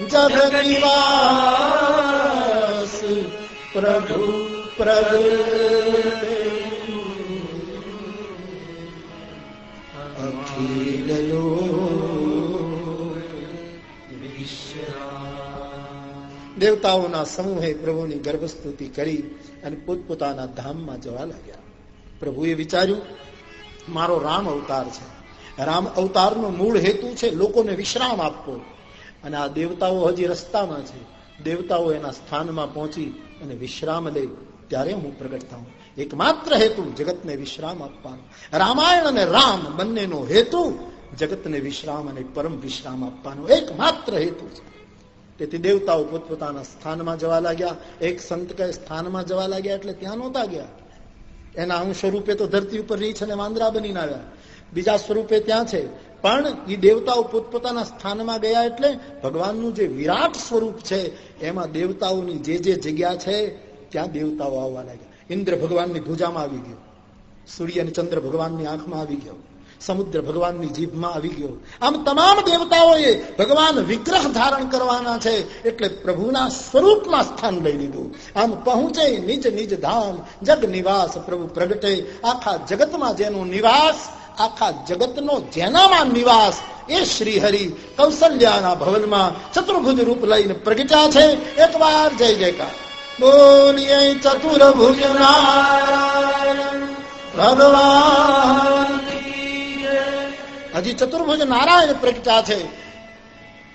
જગ નિવાસ પ્રભુ પ્રગટે દેવતાઓના સમૂહે પ્રભુની ગર્ભસ્તુતિ કરી અને પોતપોતાના ધામમાં જવા લાગ્યા પ્રભુએ વિચાર્યું મારો રામ અવતાર છે. રામ અવતારનો મૂળ હેતુ છે લોકોને વિશ્રામ આપવો. અને આ દેવતાઓ હજી રસ્તામાં છે. દેવતાઓ એના સ્થાનમાં પહોંચી અને વિશ્રામ લે ત્યારે હું પ્રગટ થાઉં. એકમાત્ર હેતુ જગતને વિશ્રામ આપવાનો. રામાયણ અને રામ બંનેનો હેતુ જગતને વિશ્રામ અને પરમ વિશ્રામ આપવાનો. એકમાત્ર હેતુ છે. તેથી દેવતાઓ પોતપોતાના સ્થાનમાં જવા લાગ્યા. એક સંત કઈ સ્થાનમાં જવા લાગ્યા એટલે ત્યાં નહોતા ગયા. એના અંશ સ્વરૂપે તો ધરતી ઉપર રીછ અને વાંદરા બનીને આવ્યા. બીજા સ્વરૂપે ત્યાં છે. પણ એ દેવતાઓ પોતપોતાના સ્થાનમાં ગયા એટલે ભગવાનનું જે વિરાટ સ્વરૂપ છે, એમાં દેવતાઓની જે જે જગ્યા છે, ત્યાં દેવતાઓ આવવા લાગ્યા ઇન્દ્ર ભગવાનની ભૂજામાં આવી ગયો. સૂર્ય અને ચંદ્ર ભગવાનની આંખમાં આવી ગયો. સમુદ્ર ભગવાનની જીભમાં આવી ગયો. આમ તમામ દેવતાઓએ ભગવાન વિગ્રહ ધારણ કરવાના છે, એટલે પ્રભુના સ્વરૂપમાં સ્થાન લઈ લીધું. આમ પહોંચે નિજ નિજ ધામ, જગ નિવાસ પ્રભુ પ્રગટે. આખા જગતમાં જેનો નિવાસ આખા જગતનો જેનામાં નિવાસ એ શ્રી હરિ કૌશલ્યાના ભવનમાં ચતુર્ભુજ રૂપ લઈને પ્રગટ્યા છે. એકવાર જય જયકાર. બોલીએ ચતુર્ભુજ ભગવાન હજી ચતુર્ભુજ નારાયણ પ્રગટ્યા છે.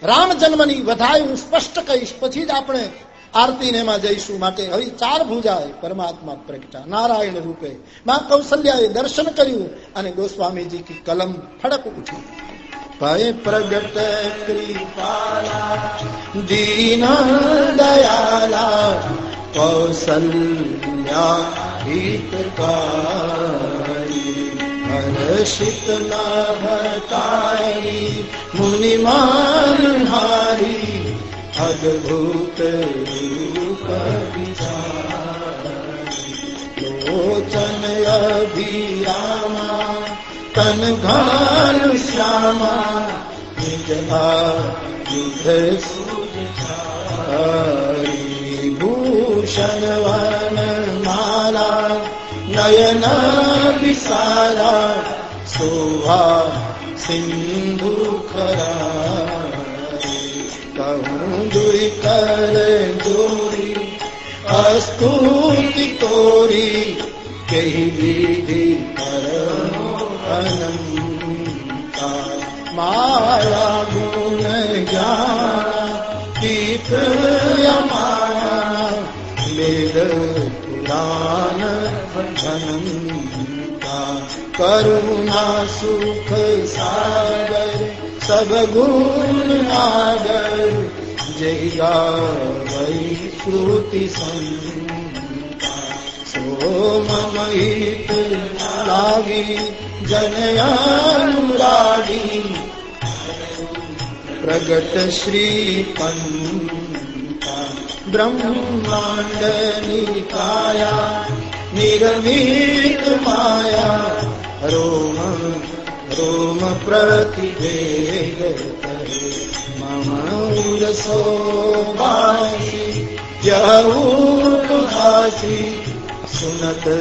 રામ જન્મની વધાય હું સ્પષ્ટ કહીશ. પછી જ આપણે આરતી ને એમાં જઈશું. માટે હવે ચાર ભુજાએ પરમાત્મા પ્રગટા. નારાયણ રૂપે. માં કૌશલ્યાએ દર્શન કર્યું અને ગોસ્વામીજી કી કલમ ફડક ઉઠી. ભય પ્રગટ કૃપાલા કૌશલ્યા હિતકારી હર્ષિત નભતારી મુનિમાન હારી અદભુત રૂપ લોચન અભિરામા તન ઘન શ્યામા નિજભા યુધ ભૂષણ વન માલા નયન વિસારા શોભા સિંધુ ખરા કહું દુઈ કર દોરી અસ્તુતિ તોરી કહી દીધી કર અનંતા મારા ગુણ જ્ઞાન તીર્થ યમાના વેદ દાન અનંતા કરુણા સુખ સાગર સબ वैकृति આગર જય વૈ શ્રુતિ સોમહિત લાગી જનયાનુરાગી પ્રગટ શ્રી પંતા બ્રહ્માંડની حول صومعتي جاءوا حاتي سنة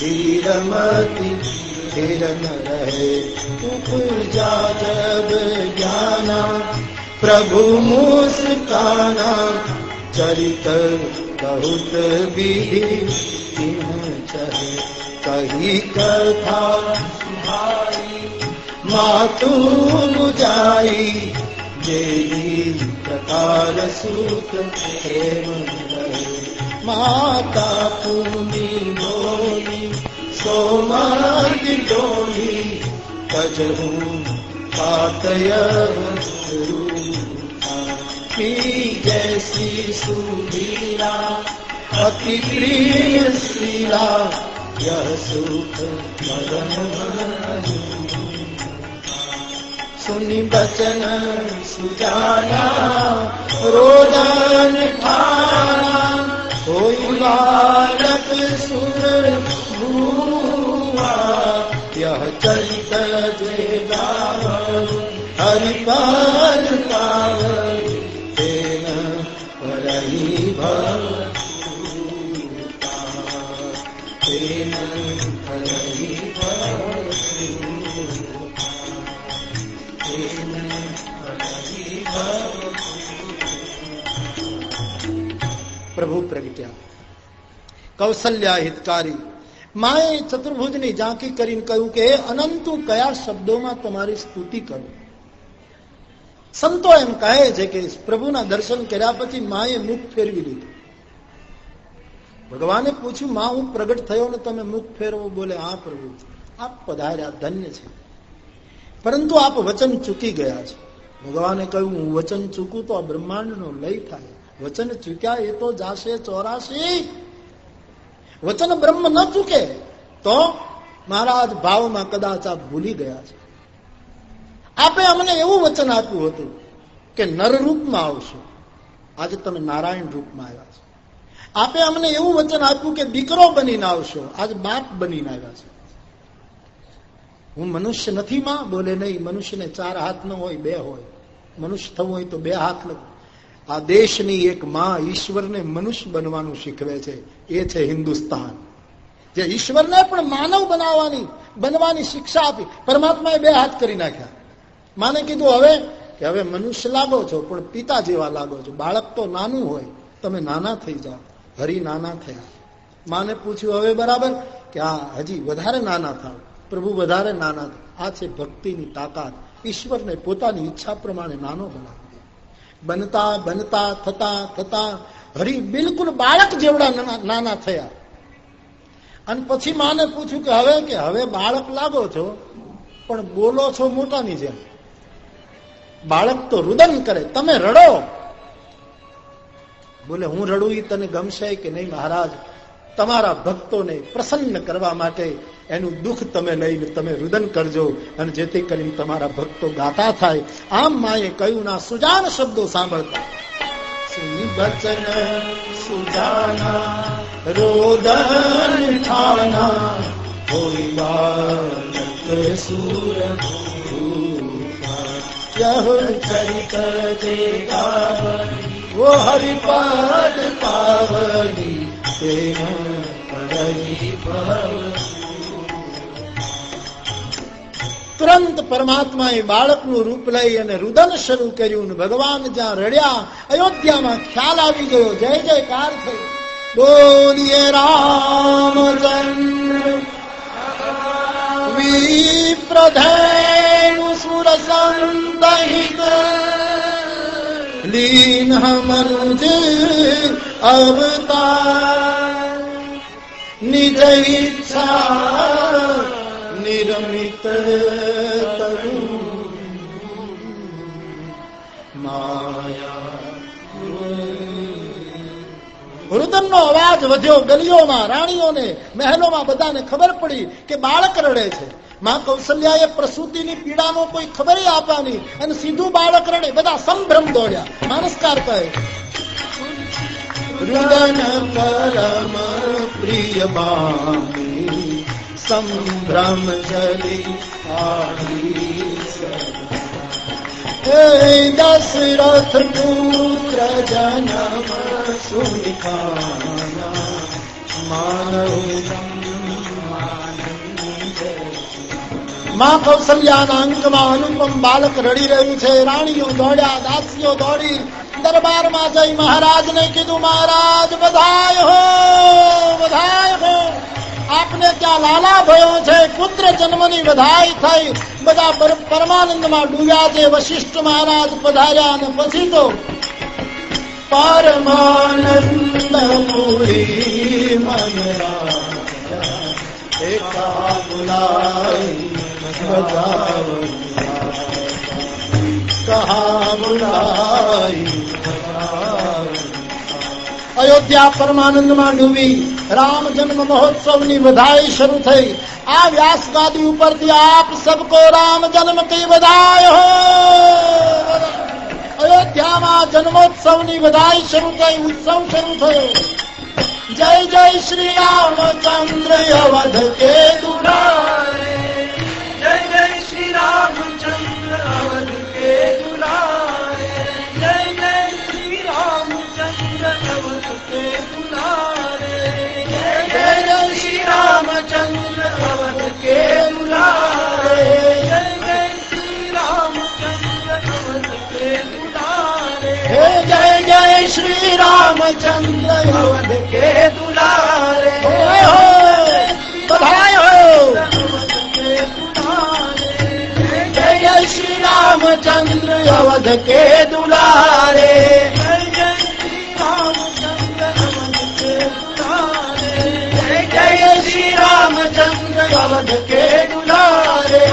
ديرماتي किरण रहे ऊपर जा जब जाना प्रभु मुस्काना चरित बहुत विधि चहे कही कथा भाई मातू जाई जेही प्रकार सूत प्रेम माता पूनी बोली सोमार्ग डोली कजहू पातय की जैसी सुधीरा अति प्रिय श्रीला यह सुख मदन सुनि बचन सुजाना रोदन ठाना कोई बालक सुर भूआ यह चरित जे गावन हरिपाल पावन तेन परही भवन પ્રગટ્યા કૌશલ્યા હિતકારી માએ ચતુર્ભુજની ઝાંકી કરીને કહ્યું કે અનંતુ, કયા શબ્દોમાં તમારી સ્તુતિ કરું? સંતો એમ કહે છે કે, પ્રભુના દર્શન કર્યા પછી માએ મુખ ફેરવી લીધું ભગવાને પૂછ્યું, માં, હું પ્રગટ થયો ને તમે મુખ ફેરવો? બોલે, હા, પ્રભુ, આપ પધાર્યા, ધન્ય છે. પરંતુ આપ વચન ચૂકી ગયા છે. ભગવાને કહ્યું, હું વચન ચૂકું તો આ બ્રહ્માંડ નો લય થાય. વચન ચૂક્યા એ તો જાશે ચોરાશી. વચન બ્રહ્મ ન ચૂકે તો મહારાજ ભાવમાં કદાચ આપ ભૂલી ગયા છે. આપે અમને એવું વચન આપ્યું હતું કે નર રૂપમાં આવશો. આજે તમે નારાયણ રૂપમાં આવ્યા છો. આપે અમને એવું વચન આપ્યું કે દીકરો બનીને આવશો. આજ બાપ બનીને આવ્યા છે. હું મનુષ્ય નથી માં, બોલે નહીં. મનુષ્યને ચાર હાથ ન હોય, બે હોય. મનુષ્ય થવું હોય તો બે હાથ નથી આ દેશની એક માં ઈશ્વરને મનુષ્ય બનવાનું શીખવે છે. એ છે હિન્દુસ્તાન. જે ઈશ્વરને પણ માનવ બનાવવાની, બનવાની શિક્ષા આપી. પરમાત્માએ બે હાથ કરી નાખ્યા. માને કીધું, હવે, કે હવે મનુષ્ય લાગો છો, પણ પિતા જેવા લાગો છો. બાળક તો નાનું હોય. તમે નાના થઈ જાઓ. હરી નાના થયા. માને પૂછ્યું, હવે બરાબર? કે આ હજી વધારે નાના થાવ પ્રભુ વધારે નાના આ છે ભક્તિની તાકાત. ઈશ્વરને પોતાની ઈચ્છા પ્રમાણે નાનો બનાવે. બનતા બનતા, થતા થતા, હરી બિલકુલ બાળક જેવડા નાના થયા. અને પછી માને પૂછ્યું કે હવે કે હવે બાળક લાગો છો? પણ બોલો છો મોટાની જેમ. બાળક તો રુદન કરે. તમે રડો. બોલે, હું રડું એ તને ગમશે કે નહીં મહારાજ? તમારા ભક્તોને પ્રસન્ન કરવા માટે એનું દુઃખ તમે લઈને તમે રુદન કરજો અને જેથી કરીને તમારા ભક્તો ગાતા થાય આમ માએ કહ્યું ના સુજાન શબ્દો સાંભળતા બચન સુજાના રોદન ઠાના કોઈ બાલક સુર यह चरित देगा वो हरिपाद पावनी તુરંત પરમાત્માએ બાળકનું રૂપ લઈ અને રુદન શરૂ કર્યું ભગવાન જ્યાં રડ્યા, અયોધ્યામાં ખ્યાલ આવી ગયો, જય જયકાર થયો બોલીએ રામચંદ્ર વિપ્રધેણુ સુર સંદહિત. લીન મનુજ અવતાર. નિજ ઈચ્છા નિરમિત રુદનનો અવાજ વધ્યો, ગલીઓમાં, રાણીઓને, મહેલોમાં બધાને ખબર પડી કે બાળક રડે છે. માં કૌશલ્યાએ પ્રસૂતિની પીડાનો કોઈ ખબર આપવાની અને સીધું બાળક રડે, બધા સંભ્રમ દોડ્યા. માનસકાર કહે, રુદન પરમ પ્રિય બામી સંભ્રમ જલી દશરથ પુત્ર જનમ સુનિકાના માનવમાં કૌશલ્યાના અંકમાં અનુપમ બાલક રડી રહ્યું છે રાણીઓ દોડ્યા દાસીઓ દોડી દરબારમાં જઈ મહારાજને કીધું, મહારાજ, બધાય હો બધાય હો. આપને ત્યાં લાલા ભયો છે, પુત્ર જન્મની વધાઈ થઈ. બધા પરમાનંદમાં ડૂબ્યા છે, વશિષ્ઠ મહારાજ પધાર્યા અને પછી તો પરમાનંદ પૂરી મનરા બુલાઈ અયોધ્યા પરમાનંદમાં ડૂબી રામ જન્મ મહોત્સવની વધાઈ શરૂ થઈ આ વ્યાસ ગાદી ઉપરથી આપ સબકો રામ જન્મ કી વધાય હો અયોધ્યામાં જન્મોત્સવની વધાઈ શરૂ થઈ ઉત્સવ શરૂ થયો જય જય શ્રી રામચંદ્ર અવધ કે દુરારે જય જય શ્રી રામચંદ્ર અવધ जय जय श्री राम चंद्रवन जय जय श्री रामचंदव जय जय श्री राम જય શ્રી રામચંદ્ર અવધ કે દુલારે જય જય શ્રી રામચંદ્ર અવધ કે દુલારે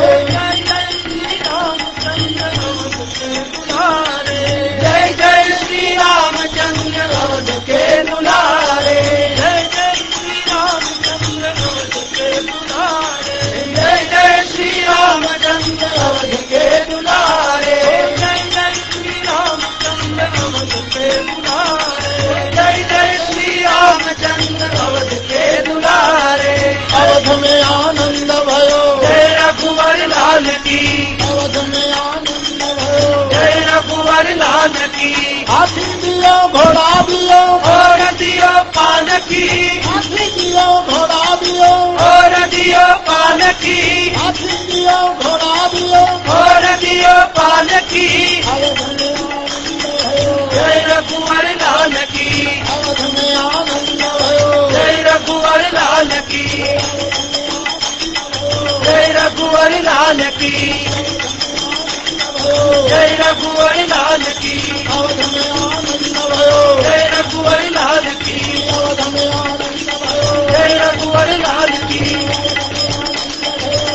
જય જય શ્રી રામચંદ્ર અવધ કે દુલારે જય જય શ્રી अवध के दुलारे जय जय श्री रामचंद्र अवध के दुलारे जय जय श्री रामचंद्र अवध के दुलारे अवध में आनंद भयो जय रघुवर लाल की अवध में आनंद लानकी हाथी दियो घोड़ा दियो और दियो पानकी हाथी दियो घोड़ा दियो और दियो पानकी हाथी दियो घोड़ा दियो और दियो पानकी जय रघुवर लानकी अवध में आनंद भयो जय रघुवर लानकी जय रघुवर लानकी જય રઘુવરી લાલ કી તમે આનંદ ભયો જય રઘુવરી લાલ કી તમે આનંદ ભયો જય રઘુવરી લાલ કી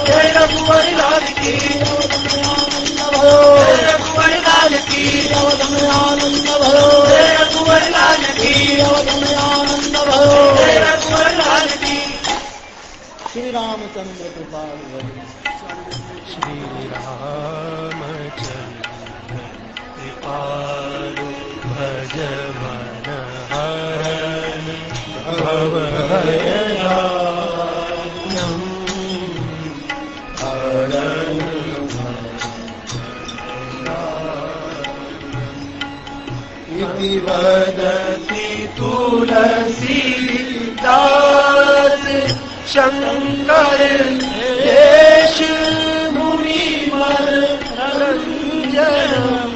જય રઘુવરી લાલ કી રઘુવરી લાલ શ્રી રામચંદ્ર કૃપાલ શ્રી રામ पारो भजवन हरण भवभयदानम् हरण इति वदति तुलसीदास शङ्कर देश मुनिमर रञ्जनम्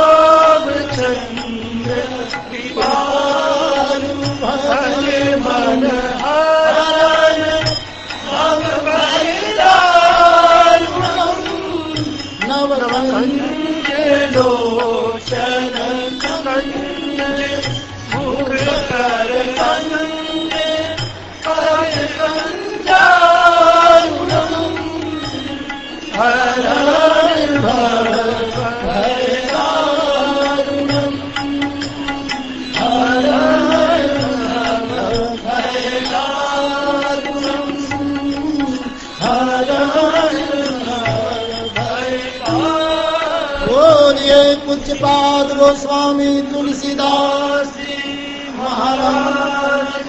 પૂજ્યપાદ ગોસ્વામી તુલસીદાસ મહારાજ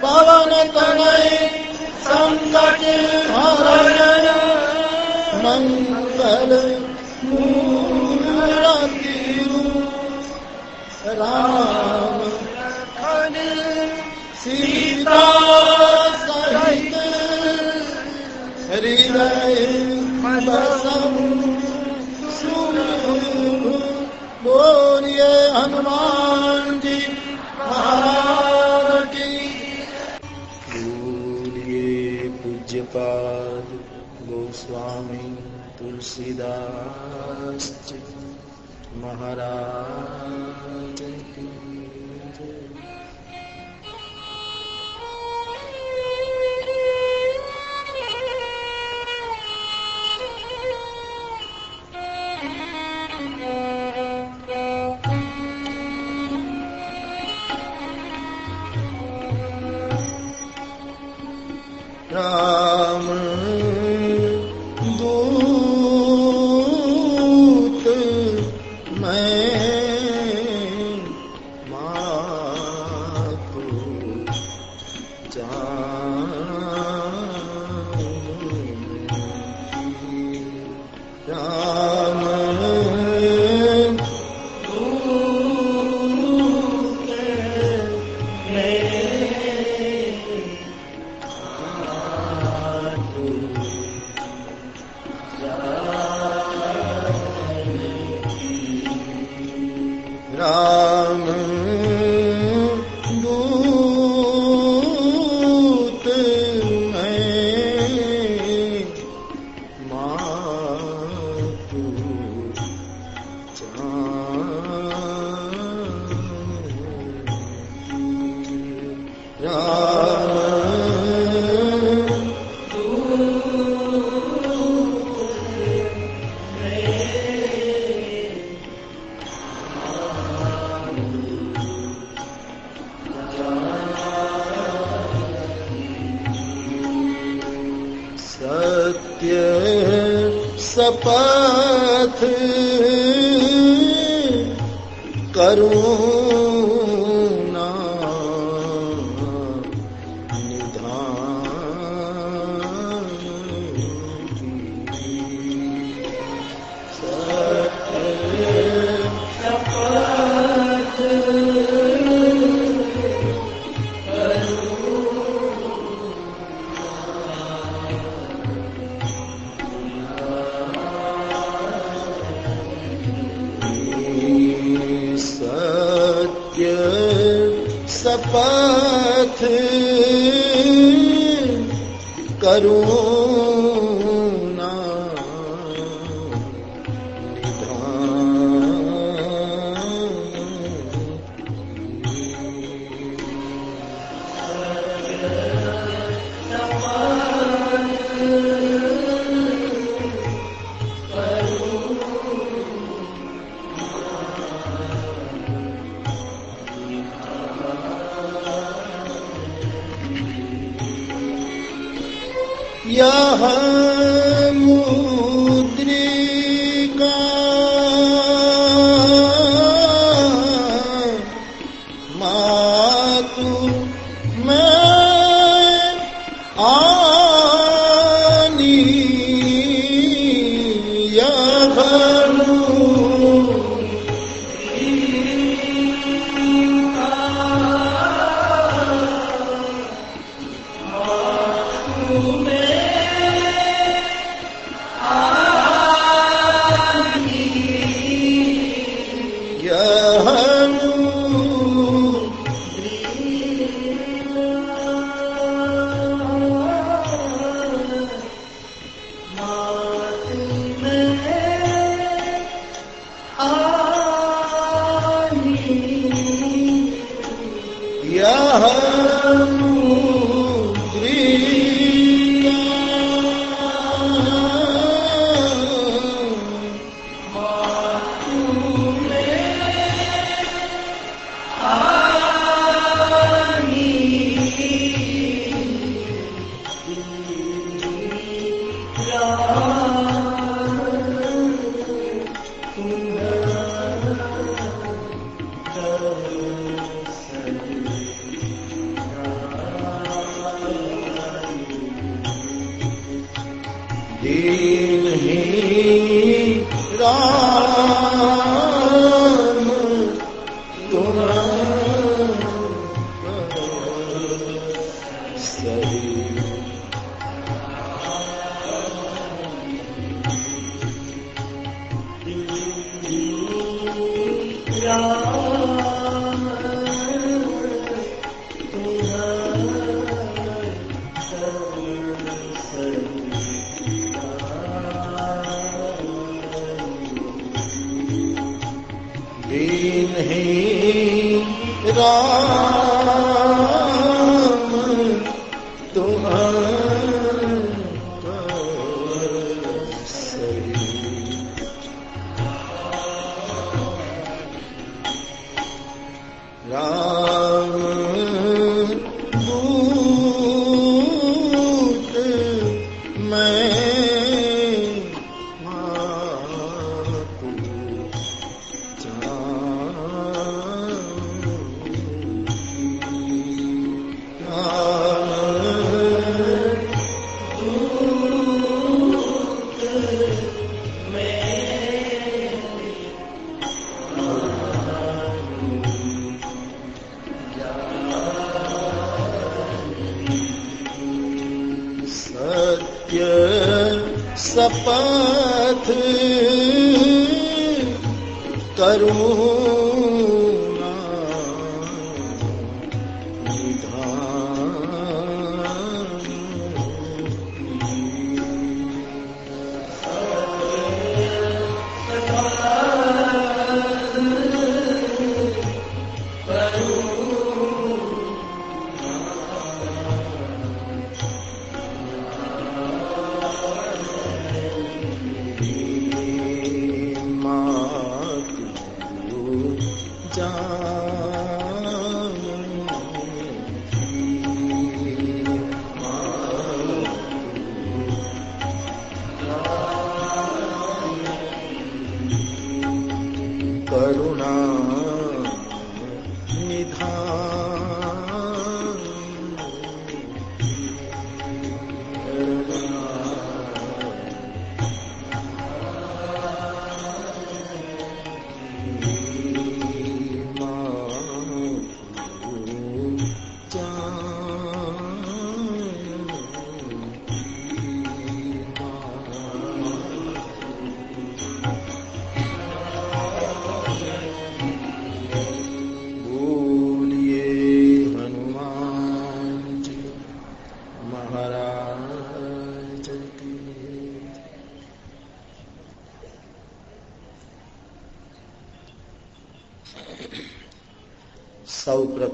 પવન તનય સંકટ હરણ மங்கள மூலத்திலும் ராம சீதா சகித ஹரிதய பசம் बोलिए हनुमान जी महाराज की बोलिए पूज्य पाल સ્વામી તુલસીદાસ મહારાજ સપથ કરુણા يا هم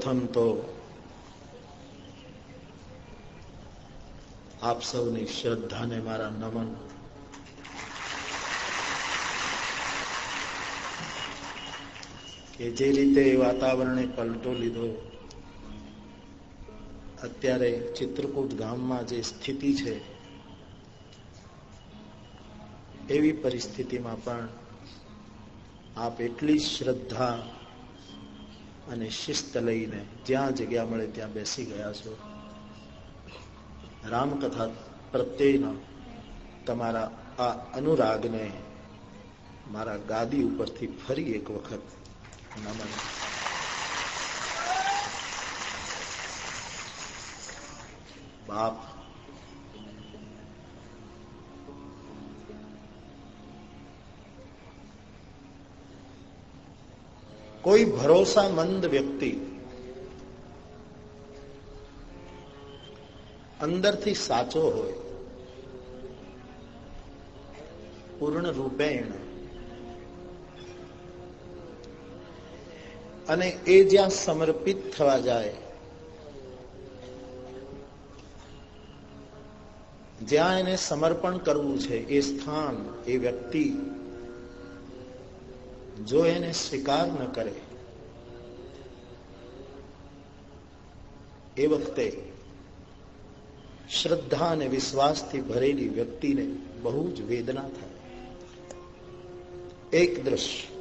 પ્રથમ તો આપ સૌની શ્રદ્ધાને મારા નમન. કે જે રીતે વાતાવરણે પલટો લીધો, અત્યારે ચિત્રકૂટ ગામમાં જે સ્થિતિ છે, એવી પરિસ્થિતિમાં પણ આપ એટલી શ્રદ્ધા અને શિસ્ત લઈને જ્યાં જગ્યા મળે ત્યાં બેસી ગયા છો. રામકથા પ્રત્યેના તમારા આ અનુરાગને મારા ગાદી ઉપરથી ફરી એક વખત નમન. બાપ કોઈ ભરોસામંદ વ્યક્તિ અંદરથી સાચો હોય, પૂર્ણ રૂપેણ અને એ જ્યાં સમર્પિત થવા જાય, જ્યાં એને સમર્પણ કરવું છે, એ સ્થાન, એ વ્યક્તિ જો એને સ્વીકાર ન કરે, એ વખતે શ્રદ્ધા અને વિશ્વાસથી ભરેલી વ્યક્તિને બહુ જ વેદના થાય. એક દ્રશ્ય.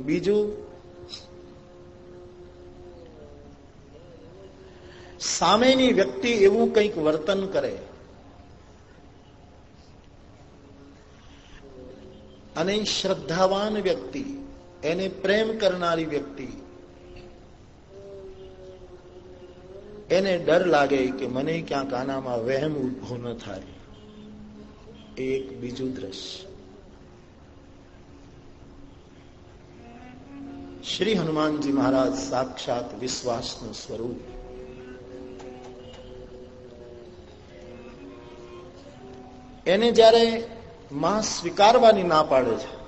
બીજું, સામેની વ્યક્તિ એવું કંઈક વર્તન કરે અને શ્રદ્ધાવાન વ્યક્તિ, એને પ્રેમ કરનારી વ્યક્તિ, એને ડર લાગે કે મને ક્યાંક આનામાં વહેમ ઊભો ન થાય. એક બીજું દ્રશ્ય. શ્રી હનુમાનજી મહારાજ સાક્ષાત વિશ્વાસનું સ્વરૂપ. એને જ્યારે માં સ્વીકારવાની ના પાડે છે.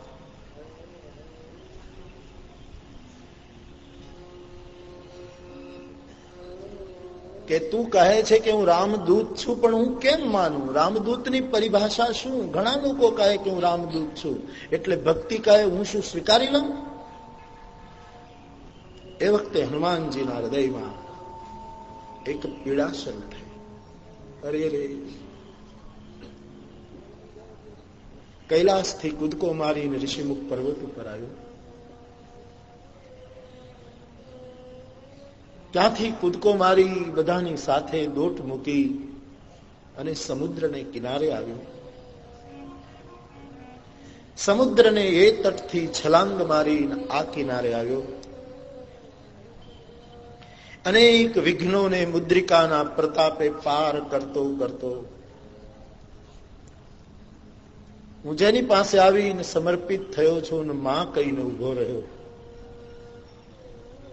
કે તું કહે છે કે હું રામદૂત છું, પણ હું કેમ માનું? રામદૂતની પરિભાષા શું? ઘણા લોકો કહે કે હું રામદૂત છું. એટલે ભક્તિ કહે, હું શું સ્વીકારી લઉં? એ વખતે હનુમાનજીના હૃદયમાં એક પીડા શરૂ થઈ અરે રે. કૈલાસથી કૂદકો મારીને ઋષિમુખ પર્વત ઉપર આવ્યો. ત્યાંથી કૂદકો મારી બધાની સાથે દોટ મૂકી અને સમુદ્રને કિનારે આવ્યો. સમુદ્રને એ તટથી છલાંગ મારી આ કિનારે આવ્યો. અનેક વિઘ્નોને મુદ્રિકાના પ્રતાપે પાર કરતો કરતો હું જેની પાસે આવીને સમર્પિત થયો છું અને માં કહીને ઊભો રહ્યો.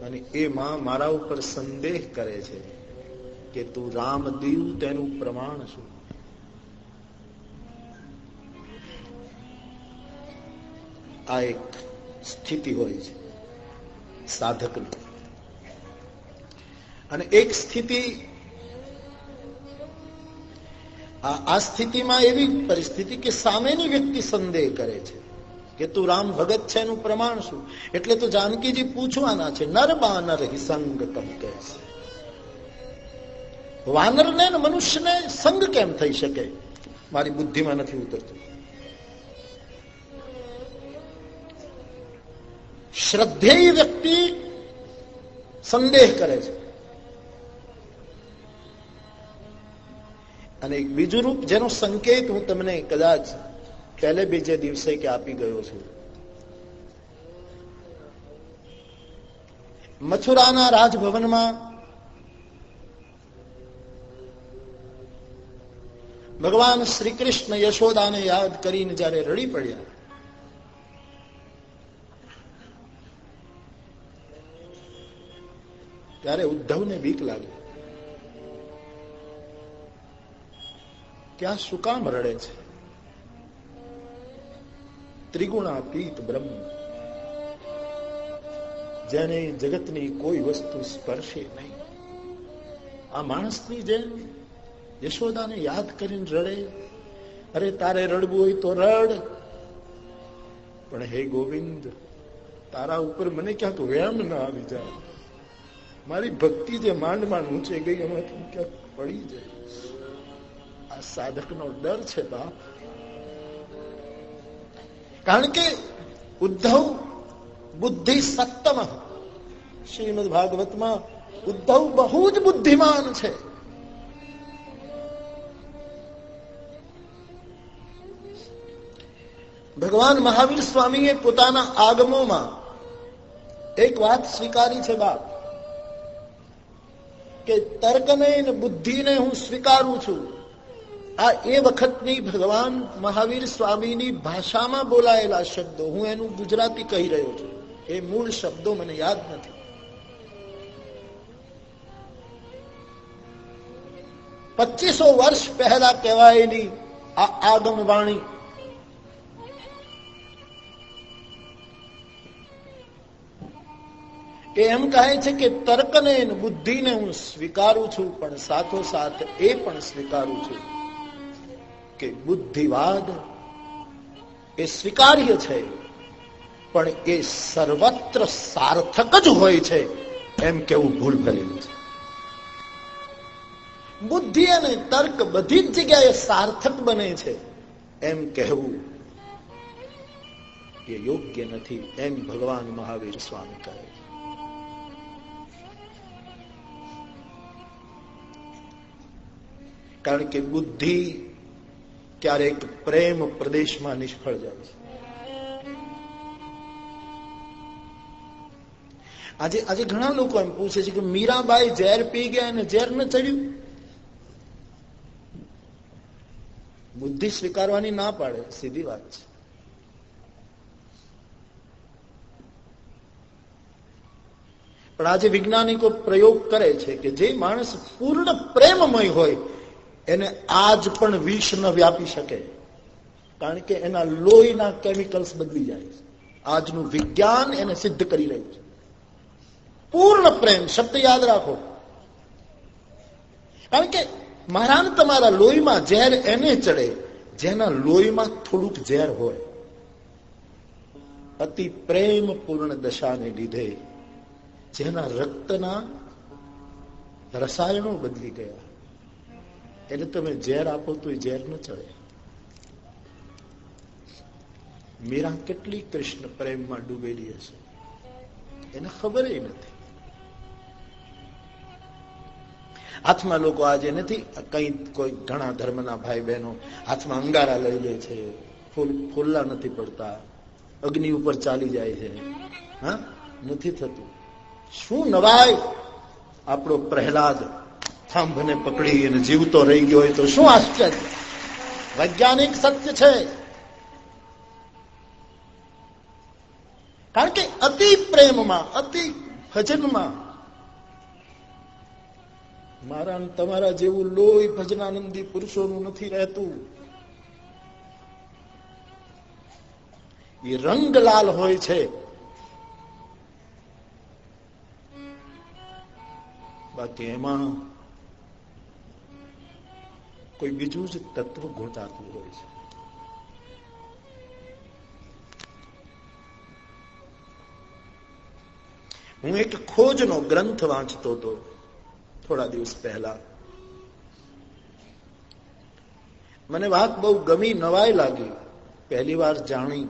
અને એ માં મારા ઉપર સંદેહ કરે છે કે તું રામદીવ તેનું પ્રમાણ છું આ એક સ્થિતિ હોય છે, સાધકની. અને એક સ્થિતિ આ સ્થિતિમાં એવી પરિસ્થિતિ કે સામેની વ્યક્તિ સંદેહ કરે છે કે તું રામ ભગત છે એનું પ્રમાણ શું? એટલે તો જાનકીજી પૂછવાના છે, નર બાનર હિસંગ કમ કહે વાનરને મનુષ્યને સંગ કેમ થઈ શકે? મારી બુદ્ધિમાં નથી ઉતરતું. શ્રદ્ધેય વ્યક્તિ સંદેહ કરે છે. અને એક બીજું રૂપ, જેનો સંકેત હું તમને કદાચ પહેલે બીજે દિવસે કે આપી ગયો છું. મથુરાના રાજભવનમાં ભગવાન શ્રી કૃષ્ણ યશોદાને યાદ કરીને જયારે રડી પડ્યા, ત્યારે ઉદ્ધવને બીક લાગી. ક્યાં શું કામ રડે છે? ત્રિગુણાતીત બ્રહ્મ. જેને જગતની કોઈ વસ્તુ સ્પર્શે નહીં. આ માણસની જેમ યશોદાને યાદ કરીને રડે. અરે તારે રડવું હોય તો રડ. પણ હે ગોવિંદ, તારા ઉપર મને ક્યાંક વ્યામ ના આવી જાય. મારી ભક્તિ જે માંડ ઊંચે ગઈ, એમાંથી ક્યાંક પડી જાય. આ સાધકનો ડર છે બાપ. કારણ કે ઉદ્ધવ બુદ્ધિ સત્તમ. શ્રીમદ ભાગવતમાં ઉદ્ધવ બહુ જ બુદ્ધિમાન છે. ભગવાન મહાવીર સ્વામીએ પોતાના આગમોમાં એક વાત સ્વીકારી છે બાપ. કે તર્કને બુદ્ધિને હું સ્વીકારું છું. આ એ વખતની ભગવાન મહાવીર સ્વામીની ભાષામાં બોલાયેલા શબ્દો. હું એનું ગુજરાતી કહી રહ્યો છું. એ મૂળ શબ્દો મને યાદ નથી. પચીસો વર્ષ પહેલા કહેવાયેલી આ આગમ વાણી એ એમ કહે છે કે તર્કને બુદ્ધિને હું સ્વીકારું છું, પણ સાથોસાથ એ પણ સ્વીકારું છું. કે બુદ્ધિવાદ એ સ્વીકાર્ય છે, પણ એ સર્વત્ર સાર્થક જ હોય છે એમ કેવું ભૂલ કરેલું છે. બુદ્ધિ અને તર્ક બધી જ જગ્યાએ સાર્થક બને છે એમ કહેવું એ યોગ્ય નથી એમ ભગવાન મહાવીર સ્વામી કહે કારણ કે બુદ્ધિ ક્યારેક પ્રેમ પ્રદેશમાં નિષ્ફળ જાય છે. આજે આજે ઘણા લોકો એમ પૂછે છે કે મીરાબાઈ ઝેર પી ગયા અને ઝેર ન ચડ્યું? બુદ્ધિ સ્વીકારવાની ના પાડે, સીધી વાત છે. પણ આજે વૈજ્ઞાનિકો પ્રયોગ કરે છે કે જે માણસ પૂર્ણ પ્રેમમય હોય એને આજ પણ વિષ ન વ્યાપી શકે. કારણ કે એના લોહીના કેમિકલ્સ બદલી જાય આજનું વિજ્ઞાન એને સિદ્ધ કરી રહ્યું છે. પૂર્ણ પ્રેમ, શબ્દ યાદ રાખો. કારણ કે મહારાન તમારા લોહીમાં ઝેર એને ચડે, જેના લોહીમાં થોડુંક ઝેર હોય. અતિ પ્રેમ પૂર્ણ દશાને લીધે જેના રક્તના રસાયણો બદલી ગયા. એને તમે ઝેર આપો તો ઝેર ન ચડે. મીરા કેટલી કૃષ્ણ પ્રેમમાં ડૂબેલી હશે? એને ખબર નથી. હાથમાં લોકો આજે નથી કઈ કોઈ ઘણા ધર્મના ભાઈ બહેનો હાથમાં અંગારા લઈ લે છે, ફૂલ, ફૂલ્લા નથી પડતા, અગ્નિ ઉપર ચાલી જાય છે. હા? નથી થતું. શું નવાય? આપણો પ્રહલાદ થાંભને પકડી અને જીવતો રહી ગયો હોય તો શું આશ્ચર્ય? વૈજ્ઞાનિક સત્ય છે. કારણ કે અતિ પ્રેમમાં, અતિ ભજનમાં મારા તમારા જેવું લોહી ભજનાનંદી પુરુષોનું નથી રહેતું. એ રંગ લાલ હોય છે. બાકી એમાં કોઈ બીજું જ તત્વ ઘૂંટાતું હોય છે. હું એક ખોજનો ગ્રંથ વાંચતો હતો થોડા દિવસ પહેલા. મને વાત બહુ ગમી નવાઈ લાગી. પહેલી વાર જાણી.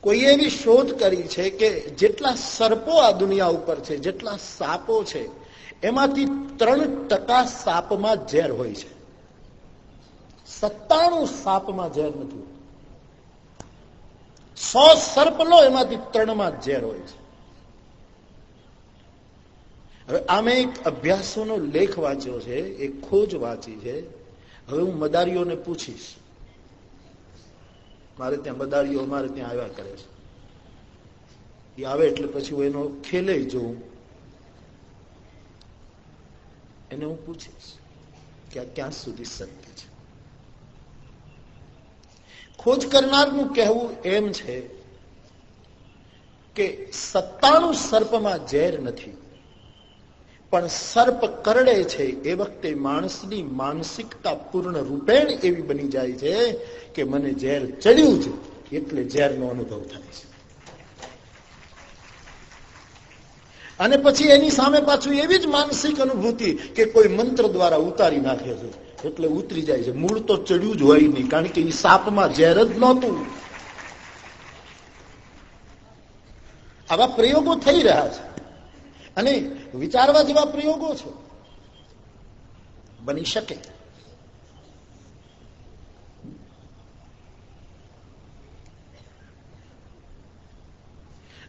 કોઈ એવી શોધ કરી છે કે જેટલા સર્પો આ દુનિયા ઉપર છે, જેટલા સાપો છે, એમાંથી ત્રણ ટકા સાપમાં ઝેર હોય છે. સત્તાણું સાપમાં ઝેર નથી સો સર્પ લો એમાંથી ત્રણમાં ઝેર હોય છે. હવે આમે એક અભ્યાસોનો લેખ વાંચ્યો છે, એક ખોજ વાંચી છે. હવે હું મદારીઓને પૂછીશ. મારે ત્યાં બદાડીઓ મારે ત્યાં આવ્યા કરે છે. એ આવે એટલે પછી હું એનો ખેલે જોઉં. એને હું પૂછીશ કે આ ક્યાં સુધી સત્ય છે? ખોજ કરનારનું કહેવું એમ છે કે સત્તાણું સર્પમાં ઝેર નથી. પણ સર્પ કરડે છે. એ વખતે માણસની માનસિકતા પૂર્ણ રૂપેણ એવી બની જાય છે કે મને ઝેર ચડ્યું છે. એટલે ઝેરનો અનુભવ થાય છે. અને પછી એની સામે પાછું એવી જ માનસિક અનુભૂતિ કે કોઈ મંત્ર દ્વારા ઉતારી નાખે છે. એટલે ઉતરી જાય છે. મૂળ તો ચડ્યું જ હોય નહીં, કારણ કે એ સાપમાં ઝેર જ નહોતું. આવા પ્રયોગો થઈ રહ્યા છે. અને વિચારવા જેવા પ્રયોગો છે. બની શકે.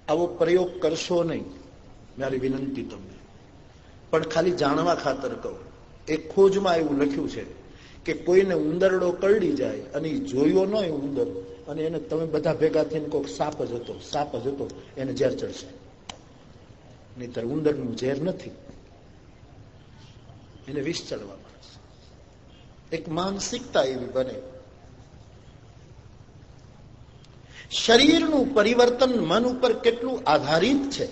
આવો પ્રયોગ કરશો નહીં, મારી વિનંતી તમને. પણ ખાલી જાણવા ખાતર કહું એ ખોજમાં એવું લખ્યું છે કે કોઈને ઉંદરડો કરડી જાય અને જોયો ન એ ઉંદર, અને એને તમે બધા ભેગા થઈને કોઈક સાપ જ હતો, સાપ જ હતો, એને ઝેર ચડશે. નહીતર ઉંદરનું ઝેર નથી. એને વિષ ચડવા એક માનસિકતા એવી બને. શરીરનું પરિવર્તન મન ઉપર કેટલું આધારિત છે?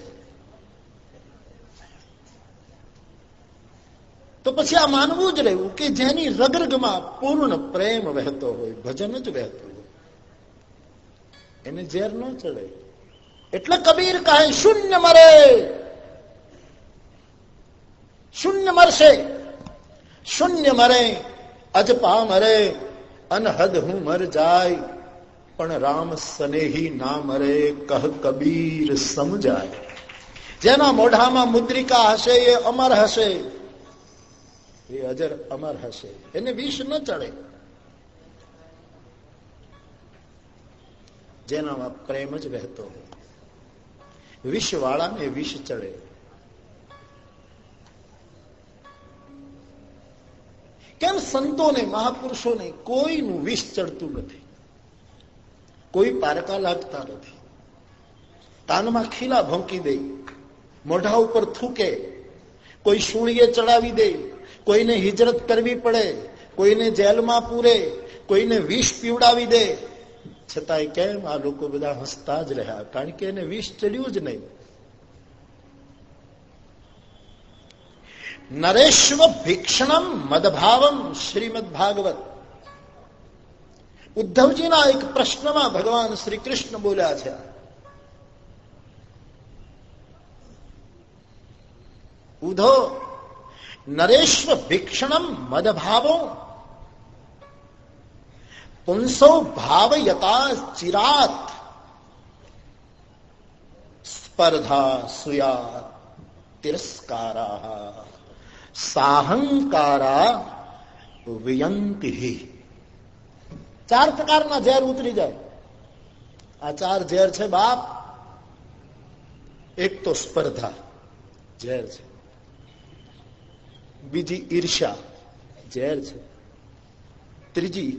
તો પછી આ માનવું જ રહ્યું કે જેની રગરગમાં પૂર્ણ પ્રેમ વહેતો હોય, ભજન જ વહેતું હોય, એને ઝેર ન ચડે એટલે કબીર કહે, શૂન્ય મરે. શૂન્ય મરશે. શૂન્ય મરે અજપા મરે, અનહદ હું મર જાય. પણ રામ સનેહી ના મરે, કહ કબીર સમજાય. જેના મોઢામાં મુદ્રિકા હશે, એ અમર હશે. એ અજર અમર હશે. એને વિષ ન ચડે. જેનામાં પ્રેમ જ વહેતો હોય. વિષ વાળાને વિષ ચડે. કેમ સંતોને, મહાપુરુષોને કોઈનું વિષ ચડતું નથી? કોઈ પારકા લાગતા નથી. તાનમાં ખીલા ભોંકી દે, મોઢા ઉપર થૂકે, કોઈ સુણીએ ચડાવી દે, કોઈને હિજરત કરવી પડે, કોઈને જેલમાં પૂરે, કોઈને વિષ પીવડાવી દે. છતાંય કેમ આ લોકો બધા હસતા જ રહ્યા? કારણ કે એને વિષ ચડ્યું જ નહીં. નરેશ્વ ભીક્ષણમ મદભાવમ શ્રીમદ ભાગવત ઉદ્ધવજીના એક પ્રશ્નમાં ભગવાન શ્રી કૃષ્ણ બોલ્યા છે ઉધો નરેશ્વ ભીક્ષણમ મદભાવો પુંસો ભાવયતા ચિરાત સ્પર્ધા સુયાત તિરસ્કારા સાહંકારા વિયંતિ ચાર પ્રકારના ઝેર ઉતરી જાય આ ચાર ઝેર છે બાપ એક તો સ્પર્ધા ઝેર છે બીજી ઈર્ષા ઝેર છે ત્રીજી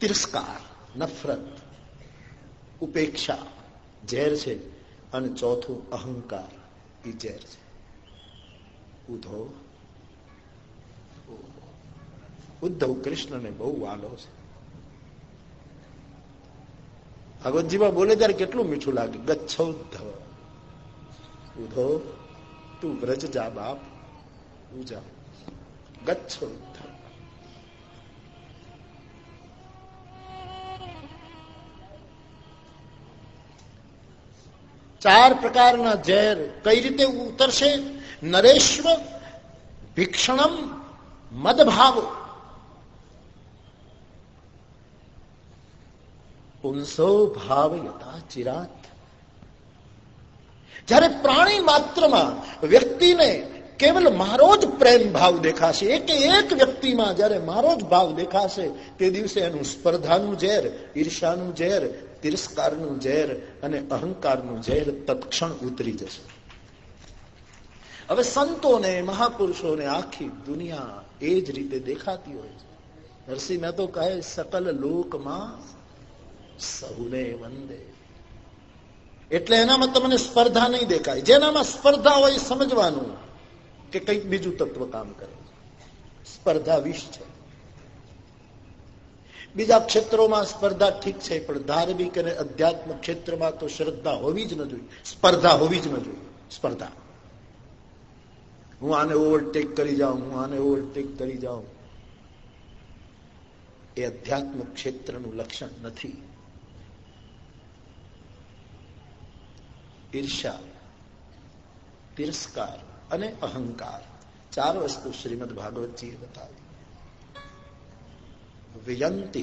તિરસ્કાર નફરત ઉપેક્ષા ઝેર છે અને ચોથું અહંકાર એ ઝેર છે ઉધો ઉદ્ધવ કૃષ્ણને બહુ વાલો છે. ભગવતજીમાં બોલે ત્યારે કેટલું મીઠું લાગે? ગચ્છ ઉદ્ધવ ઉધો, તું વ્રજ જા બાપ ઉજા ગચ્છ ઉદ્ધવ ચાર પ્રકારના ઝેર કઈ રીતે ઉતરશે? નરેશ્વ, ભિક્ષણમ, મદભાવ. પુંસો ભાવ યથા ચિરાત. જ્યારે પ્રાણી માત્રમાં વ્યક્તિને કેવલ મારો જ પ્રેમ ભાવ દેખાશે, એક એક વ્યક્તિમાં જ્યારે મારો જ ભાવ દેખાશે, તે દિવસે એનું સ્પર્ધાનું ઝેર ઈર્ષાનું ઝેર, તિરસ્કારનું ઝેર અને અહંકારનું ઝેર તત્ક્ષણ ઉતરી જશે. હવે સંતોને, મહાપુરુષોને આખી દુનિયા એ જ રીતે દેખાતી હોય છે. નરસિંહ મહેતો કહે, સકલ લોકમાં સૌને વંદે. એટલે એનામાં તમને સ્પર્ધા નહીં દેખાય. જેનામાં સ્પર્ધા હોય સમજવાનું કે કંઈક બીજું તત્વ કામ કરે સ્પર્ધા વિષ છે. બીજા ક્ષેત્રોમાં સ્પર્ધા ઠીક છે, પણ ધાર્મિક અને અધ્યાત્મ ક્ષેત્રમાં તો શ્રદ્ધા હોવી જ ન જોઈએ. સ્પર્ધા હોવી જ ન જોઈએ. સ્પર્ધા. હું આને ઓવરટેક કરી જાઉં, હું આને ઓવરટેક કરી જાઉં. એ અધ્યાત્મ ક્ષેત્રનું લક્ષણ નથી. ઈર્ષા તિરસ્કાર અને અહંકાર ચાર વસ્તુ શ્રીમદ ભાગવતજીએ બતાવી વિયંતિ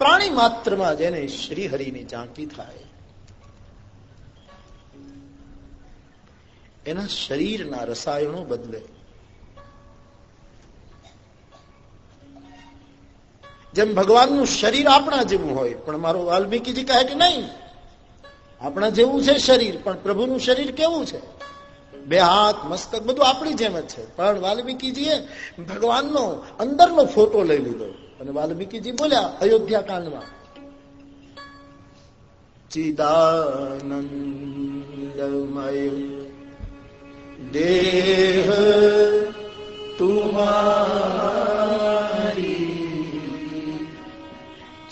પ્રાણી માત્રમાં જેને શ્રીહરિની ઝાંકી થાય એના શરીરના રસાયણો બદલે જેમ ભગવાનનું શરીર આપણા જેવું હોય, પણ મારો વાલ્મીકીજી કહે કે નહીં, આપણા જેવું છે શરીર, પણ પ્રભુનું શરીર કેવું છે? બે હાથ, મસ્તક, બધું આપણી જેમ જ છે. પણ વાલ્મીકીજીએ ભગવાનનો અંદરનો ફોટો લઈ લીધો અને વાલ્મીકીજી બોલ્યા, અયોધ્યા કાંડમાં. ચિદાનંદમય દેહ તુમારી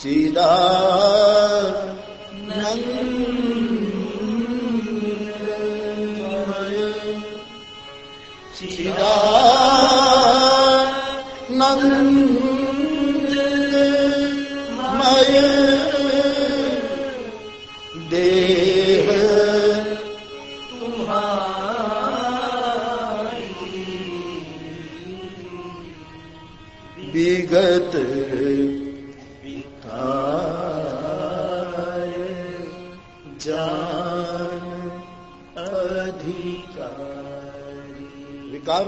ચિદાનંદમય ચિદાનંદમય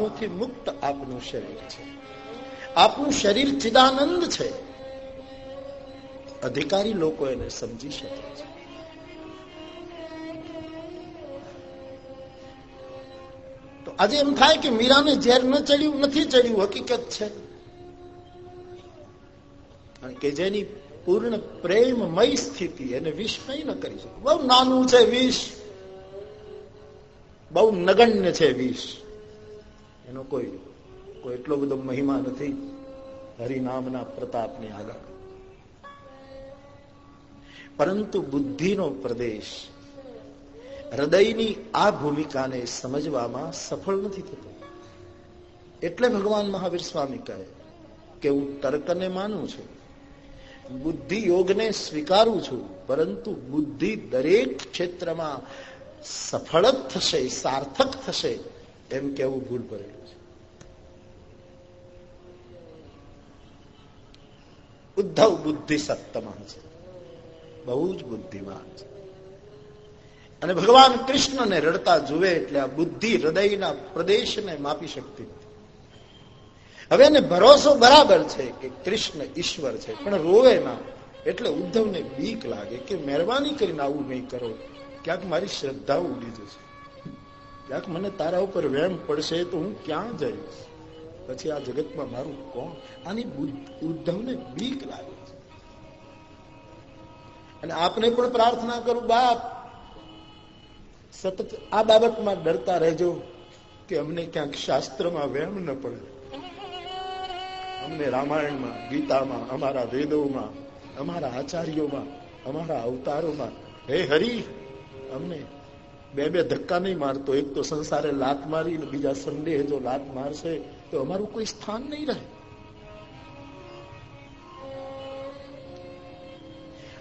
વિકારોથી મુક્ત આપનું શરીર છે. આપનું શરીર ચિદાનંદ છે. અધિકારી લોકો એને સમજી શકે છે. તો આજે એમ થાય કે મીરાને ઝેર ન ચડ્યું, નથી ચડ્યું, હકીકત છે. કે જેની પૂર્ણ પ્રેમમય સ્થિતિ એને કઈ ન કરી શકે. બહુ નાનું છે વિષ. બહુ નગણ્ય છે વિષ. એનો કોઈ કોઈ એટલો બધો મહિમા નથી. હરિનામના પ્રતાપની આગળ. પરંતુ બુદ્ધિનો પ્રદેશ હૃદયની આ ભૂમિકાને સમજવામાં સફળ નથી થતો. એટલે ભગવાન મહાવીર સ્વામી કહે કે હું તર્કને માનું છું, બુદ્ધિ યોગને સ્વીકારું છું, પરંતુ બુદ્ધિ દરેક ક્ષેત્રમાં સફળ જ થશે, સાર્થક થશે. એમ કેવું ભૂલ પડેલું છે? ઉદ્ધવ બુદ્ધિ સત્તમાં છે. બહુ જ બુદ્ધિમાન છે. અને ભગવાન કૃષ્ણને રડતા જુએ એટલે આ બુદ્ધિ હૃદયના પ્રદેશને માપી શકતી હવે એને ભરોસો બરાબર છે કે કૃષ્ણ ઈશ્વર છે, પણ રોવે ના. એટલે ઉદ્ધવને બીક લાગે કે મહેરબાની કરીને આવું નહીં કરો. ક્યાંક મારી શ્રદ્ધા ઉડી જશે. ક્યાંક મને તારા ઉપર વેમ પડશે તો હું ક્યાં જઈશ? પછી આ જગતમાં મારું કોણ? આની ઉદ્ધવને બીક લાગે અને આપને પણ પ્રાર્થના કરું, બાપ, સતત આ બાબતમાં ડરતા રહેજો કે અમને ક્યાંક શાસ્ત્રમાં વેમ ન પડે. અમને રામાયણમાં, ગીતામાં, અમારા વેદોમાં, અમારા આચાર્યોમાં, અમારા અવતારોમાં, હે હરી, અમને બે બે ધક્કા નહીં મારતો. એક તો સંસારે લાત મારી બીજા સંદેહ જો લાત મારશે તો અમારું કોઈ સ્થાન નહીં રહે.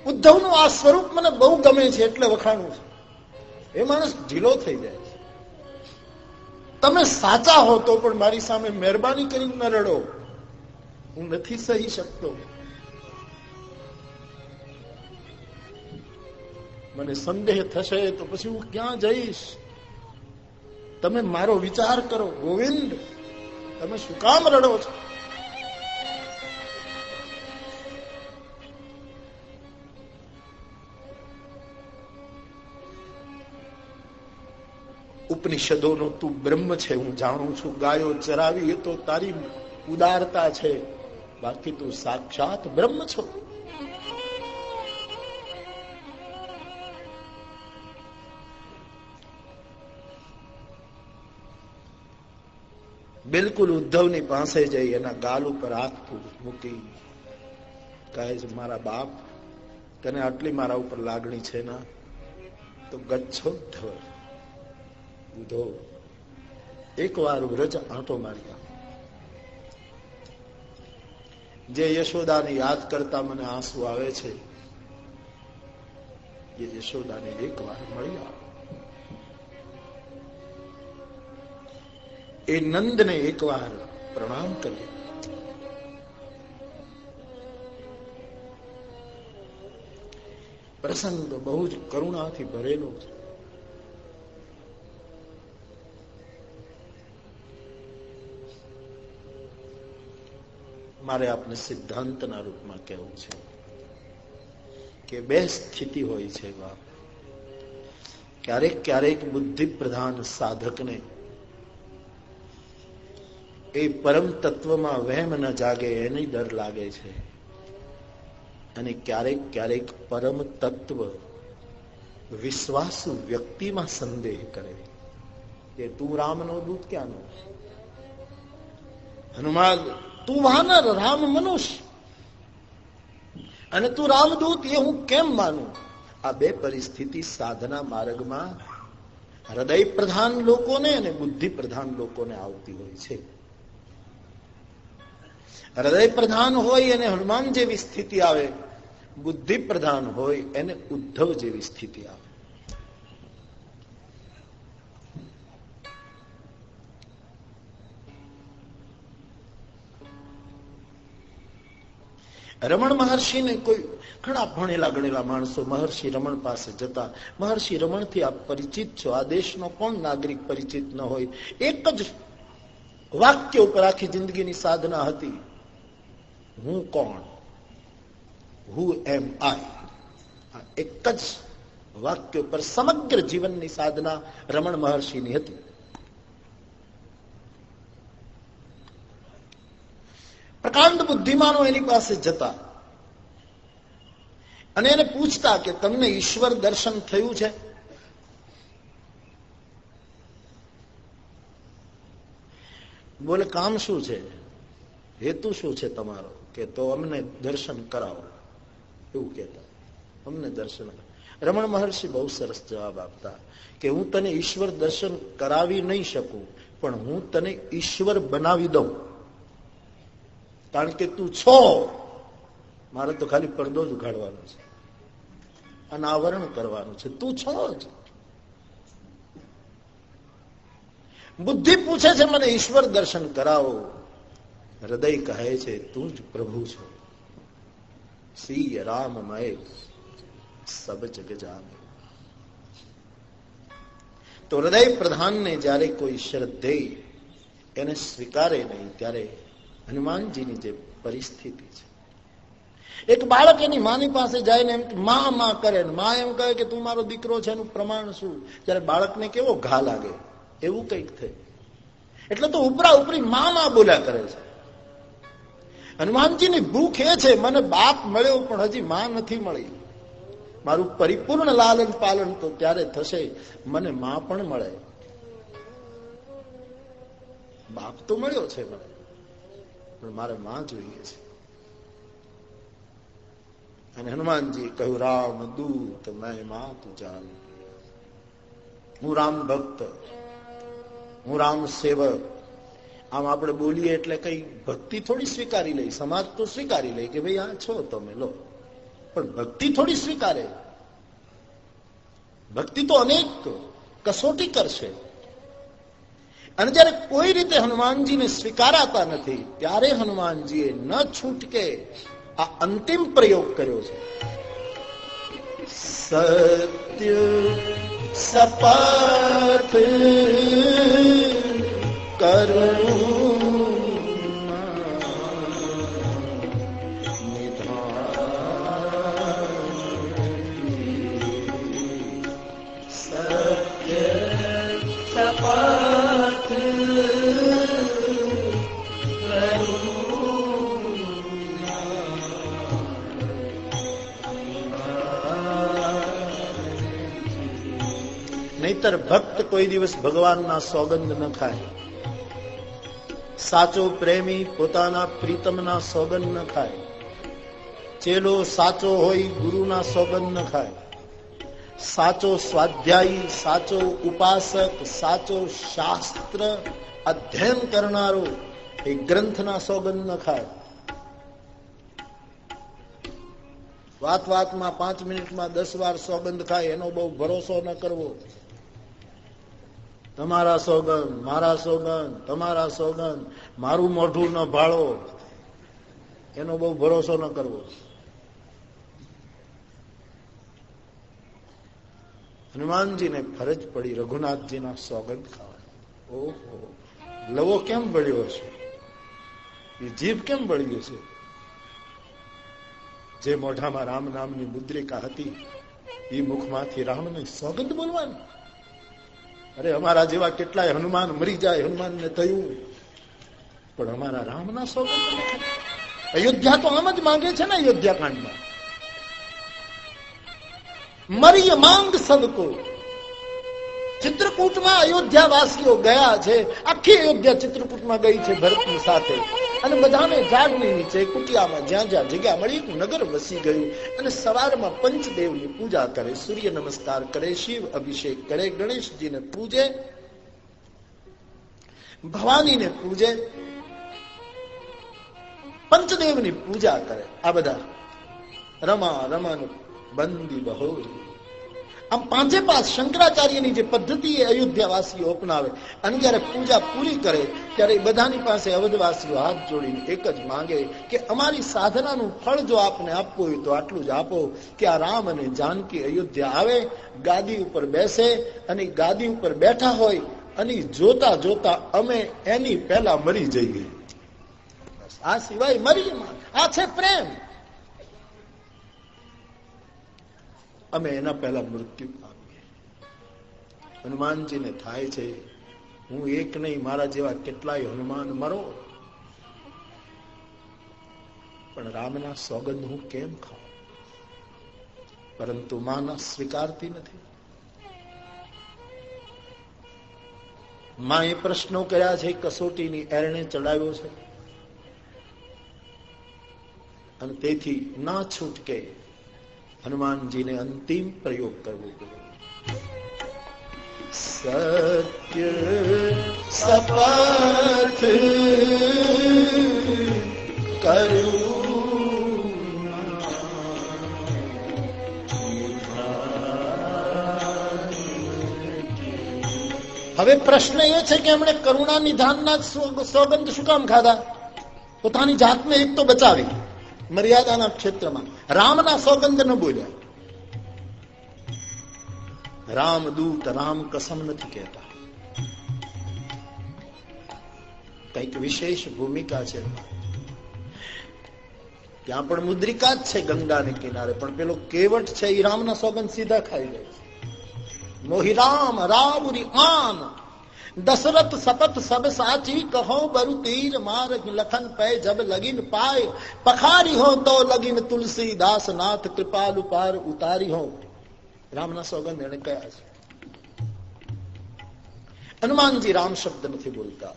ઉદ્ધવનું આ સ્વરૂપ મને બહુ ગમે છે એટલે વખાણું છે. એ માણસ ઢીલો થઈ જાય છે. તમે સાચા હો તો પણ મારી સામે મહેરબાની કરીને ન રડો. હું નથી સહી શકતો. મને સંદેહ થશે તો પછી હું ક્યાં જઈશ? તમે મારો વિચાર કરો, ગોવિંદ. તમે શું કામ રડો છો? ઉપનિષદોનો તું બ્રહ્મ છે, હું જાણું છું. ગાયો ચરાવી એ તો તારી ઉદારતા છે. બાકી તું સાક્ષાત બ્રહ્મ છો. બિલકુલ ઉદ્ધવની પાસે જઈ એના ગાલ ઉપર હાથ મૂકી કહે છે, મારા બાપ, તને આટલી મારા ઉપર લાગણી છે ના? તો ગચ્છો ધવ ઉદ્ધવ. એક વાર વ્રજ આંટો માર્યા. જે યશોદાને યાદ કરતા મને આંસુ આવે છે, એ યશોદાને એક વાર મળી એ નંદને એકવાર પ્રણામ કરી પ્રસંગ બહુ જ કરુણાથી ભરેલો છે. મારે આપને સિદ્ધાંતના રૂપમાં કહેવું છે કે બે સ્થિતિ હોય છે બાપ. ક્યારેક ક્યારેક બુદ્ધિ પ્રધાન સાધકને એ પરમ તત્વમાં વહેમ ન જાગે, એની ડર લાગે છે. અને ક્યારેક ક્યારેક પરમ તત્વ વિશ્વાસ વ્યક્તિમાં સંદેહ કરે કે તું રામનો દૂત ક્યાંનો? હનુમાન, તું વાનર, રામ મનુષ્ય. અને તું રામદૂત, એ હું કેમ માનું? આ બે પરિસ્થિતિ સાધના માર્ગમાં હૃદય પ્રધાન લોકોને અને બુદ્ધિ પ્રધાન લોકોને આવતી હોય છે. હૃદય પ્રધાન હોય એને હનુમાન જેવી સ્થિતિ આવે બુદ્ધિ પ્રધાન હોય એને ઉદ્ધવ જેવી સ્થિતિ આવે. રમણ મહર્ષિને કોઈ ઘણા ભણેલા ગણેલા માણસો મહર્ષિ રમણ પાસે જતા, મહર્ષિ રમણથી આપ પરિચિત છો, આ દેશનો કોણ નાગરિક પરિચિત ન હોય, એક જ વાક્ય ઉપર આખી જિંદગીની સાધના હતી. હું કોણ? હુ એમ આઈ એક જ વાક્ય પર સમગ્ર જીવનની સાધના રમણ મહર્ષિની હતી. પ્રકાંડ બુદ્ધિમાનો એની પાસે જતા અને એને પૂછતા કે તમને ઈશ્વર દર્શન થયું છે? બોલે, કામ શું છે? હેતુ શું છે તમારો? કે તો અમને દર્શન કરાવો. એવું કહેતા. અમને દર્શન રમણ મહર્ષિ બહુ સરસ જવાબ આપતા કે હું તને ઈશ્વર દર્શન કરાવી નહીં શકું, પણ હું તને ઈશ્વર બનાવી દઉં. કારણ કે તું છો. મારે તો ખાલી પડદો જ ઉઘાડવાનો છે. અનાવરણ કરવાનું છે. તું છો જ. બુદ્ધિ પૂછે છે, મને ઈશ્વર દર્શન કરાવો. હૃદય કહે છે, તું જ પ્રભુ છો. શ્રી રામમય સબ જગ જામે. તો હૃદય પ્રધાનને જયારે કોઈ શ્રદ્ધેય એને સ્વીકારે નહીં, ત્યારે હનુમાનજીની જે પરિસ્થિતિ છે. એક બાળક એની માની પાસે જાય ને એમ મા મા કરે મા એમ કહે કે, તું મારો દીકરો છે, એનું પ્રમાણ શું? જયારે બાળકને કેવો ઘા લાગે? એવું કંઈક થાય. એટલે તો ઉપરા ઉપરી માં માં બોલ્યા કરે છે. હનુમાનજીની ભૂખ એ છે, મને બાપ મળ્યો, પણ હજી માં નથી મળી. મારું પરિપૂર્ણ લાલન પાલન તો ત્યારે થશે, મને માં પણ મળે. બાપ તો મળ્યો છે મને, પણ મારે માં જોઈએ છે. અને હનુમાનજી કહ્યું, રામ દૂત, મેં માં તું ચાલ હું રામ ભક્ત, હું રામ સેવક આમ આપણે બોલીએ એટલે કઈ ભક્તિ થોડી સ્વીકારી લઈ સમાજ તો સ્વીકારી લે કે ભાઈ આ છો તમે, લો. પણ ભક્તિ થોડી સ્વીકારે. ભક્તિ તો અનેક કસોટી કરશે. અને જયારે કોઈ રીતે હનુમાનજીને સ્વીકારાતા નથી, ત્યારે હનુમાનજીએ ન છૂટકે આ અંતિમ પ્રયોગ કર્યો છે. સત્ય સપથ નહીતર ભક્ત કોઈ દિવસ ભગવાનના સોગંદ ન ખાય સાચો પ્રેમી પોતાના પ્રીતમના સોગન ન ખાય. ચેલો સાચો હોય ગુરુના સોગન ન ખાય. સાચો સ્વાધ્યાયી, સાચો ઉપાસક, સાચો શાસ્ત્ર અધ્યયન કરનારો એ ગ્રંથના સોગન ન ખાય. વાત વાતમાં પાંચ મિનિટમાં દસ વાર સોગંદ ખાય એનો બહુ ભરોસો ન કરવો. તમારા સોગંદ, મારા સોગંદ, તમારા સોગંદ, મારું મોઢું ન ભાળો. એનો બહુ ભરોસો ન કરવો. હનુમાનજીને ફરજ પડી રઘુનાથજીના સોગંદ ખાવા ઓહો. લવો કેમ બળ્યો છે એ જીભ કેમ બળ્યું છે જે મોઢામાં રામ નામની મુદ્રિકા હતી એ મુખમાંથી રામની સોગંદ બોલવાની. અરે અમારા જેવા કેટલાય હનુમાન મરી જાય હનુમાન ને થયું. પણ અમારા રામના સોગંદ અયોધ્યા તો આમ જ માંગે છે ને અયોધ્યા કાંડમાં. મરી માંગ સબકો ચિત્રકૂટમાં અયોધ્યા વાસીઓ ગયા છે. આખી અયોધ્યા ચિત્રકૂટમાં ગઈ છે ભરતની સાથે. અને બધાને ઝાડની નીચે કુટિયામાં જ્યાં જ્યાં જગ્યા મળી નગર વસી ગયું. અને સવારમાં પંચદેવની પૂજા કરે, સૂર્ય નમસ્કાર કરે, શિવ અભિષેક કરે, ગણેશજીને પૂજે, ભવાનીને પૂજે, પંચદેવની પૂજા કરે. આ બધા રમા રમાનું બંદી બહો. આમ પાંચે પાંચ શંકરાચાર્યની જે પદ્ધતિ એ અયોધ્યાવાસીઓ અપનાવે અને જ્યારે પૂજા પૂરી કરે, ત્યારે બધાની પાસે અવધવાસીઓ હાથ જોડીને એક જ માંગે કે અમારી સાધનાનું ફળ જો આપને આપવું હોય તો આટલું જ આપો કે આ રામ અને જાનકી અયોધ્યા આવે, ગાદી ઉપર બેસે અને ગાદી ઉપર બેઠા હોય અને જોતા જોતા અમે એની પહેલા મરી જઈએ. આ સિવાય મરી આ છે પ્રેમ. અમે એના પહેલા મૃત્યુ પામીએ. હનુમાનજીને થાય છે, હું એક નહીં, મારા જેવા કેટલાય હનુમાન મરો. પણ રામના સોગંદ હું કેમ ખાઉં? પરંતુ માના સ્વીકારતી નથી. માં એ પ્રશ્નો કર્યા છે, કસોટીની એરણે ચડાવ્યો છે. અને તેથી ના છૂટકે હનુમાનજીને અંતિમ પ્રયોગ કરવો સત્ય સપથ કરું હવે પ્રશ્ન એ છે કે એમણે કરુણા નિધાનના સોગંદ શું કામ ખાધા? પોતાની જાતને એક તો બચાવી. મર્યાદાના ક્ષેત્રમાં રામના સોગંદ ન બોલ્યા રામ દૂત રામ કસમ નથી કહેતા કંઈક વિશેષ ભૂમિકા છે ત્યાં પણ મુદ્રિકા જ છે ગંગાને કિનારે પણ પેલો કેવટ છે એ રામના સોગંદ સીધા ખાઈ જાય મોહી રામ રાવરી આમ દશરથ સપત સબ સાચી કહો બરુ તીર માર લખન પે જબ લગીન પાય પખારી હો તો લગીન તુલસી દાસ નાથ કૃપાલુ પાર ઉતારી હો રામના સોગંદ એને કયા છે હનુમાનજી રામ શબ્દ નથી બોલતા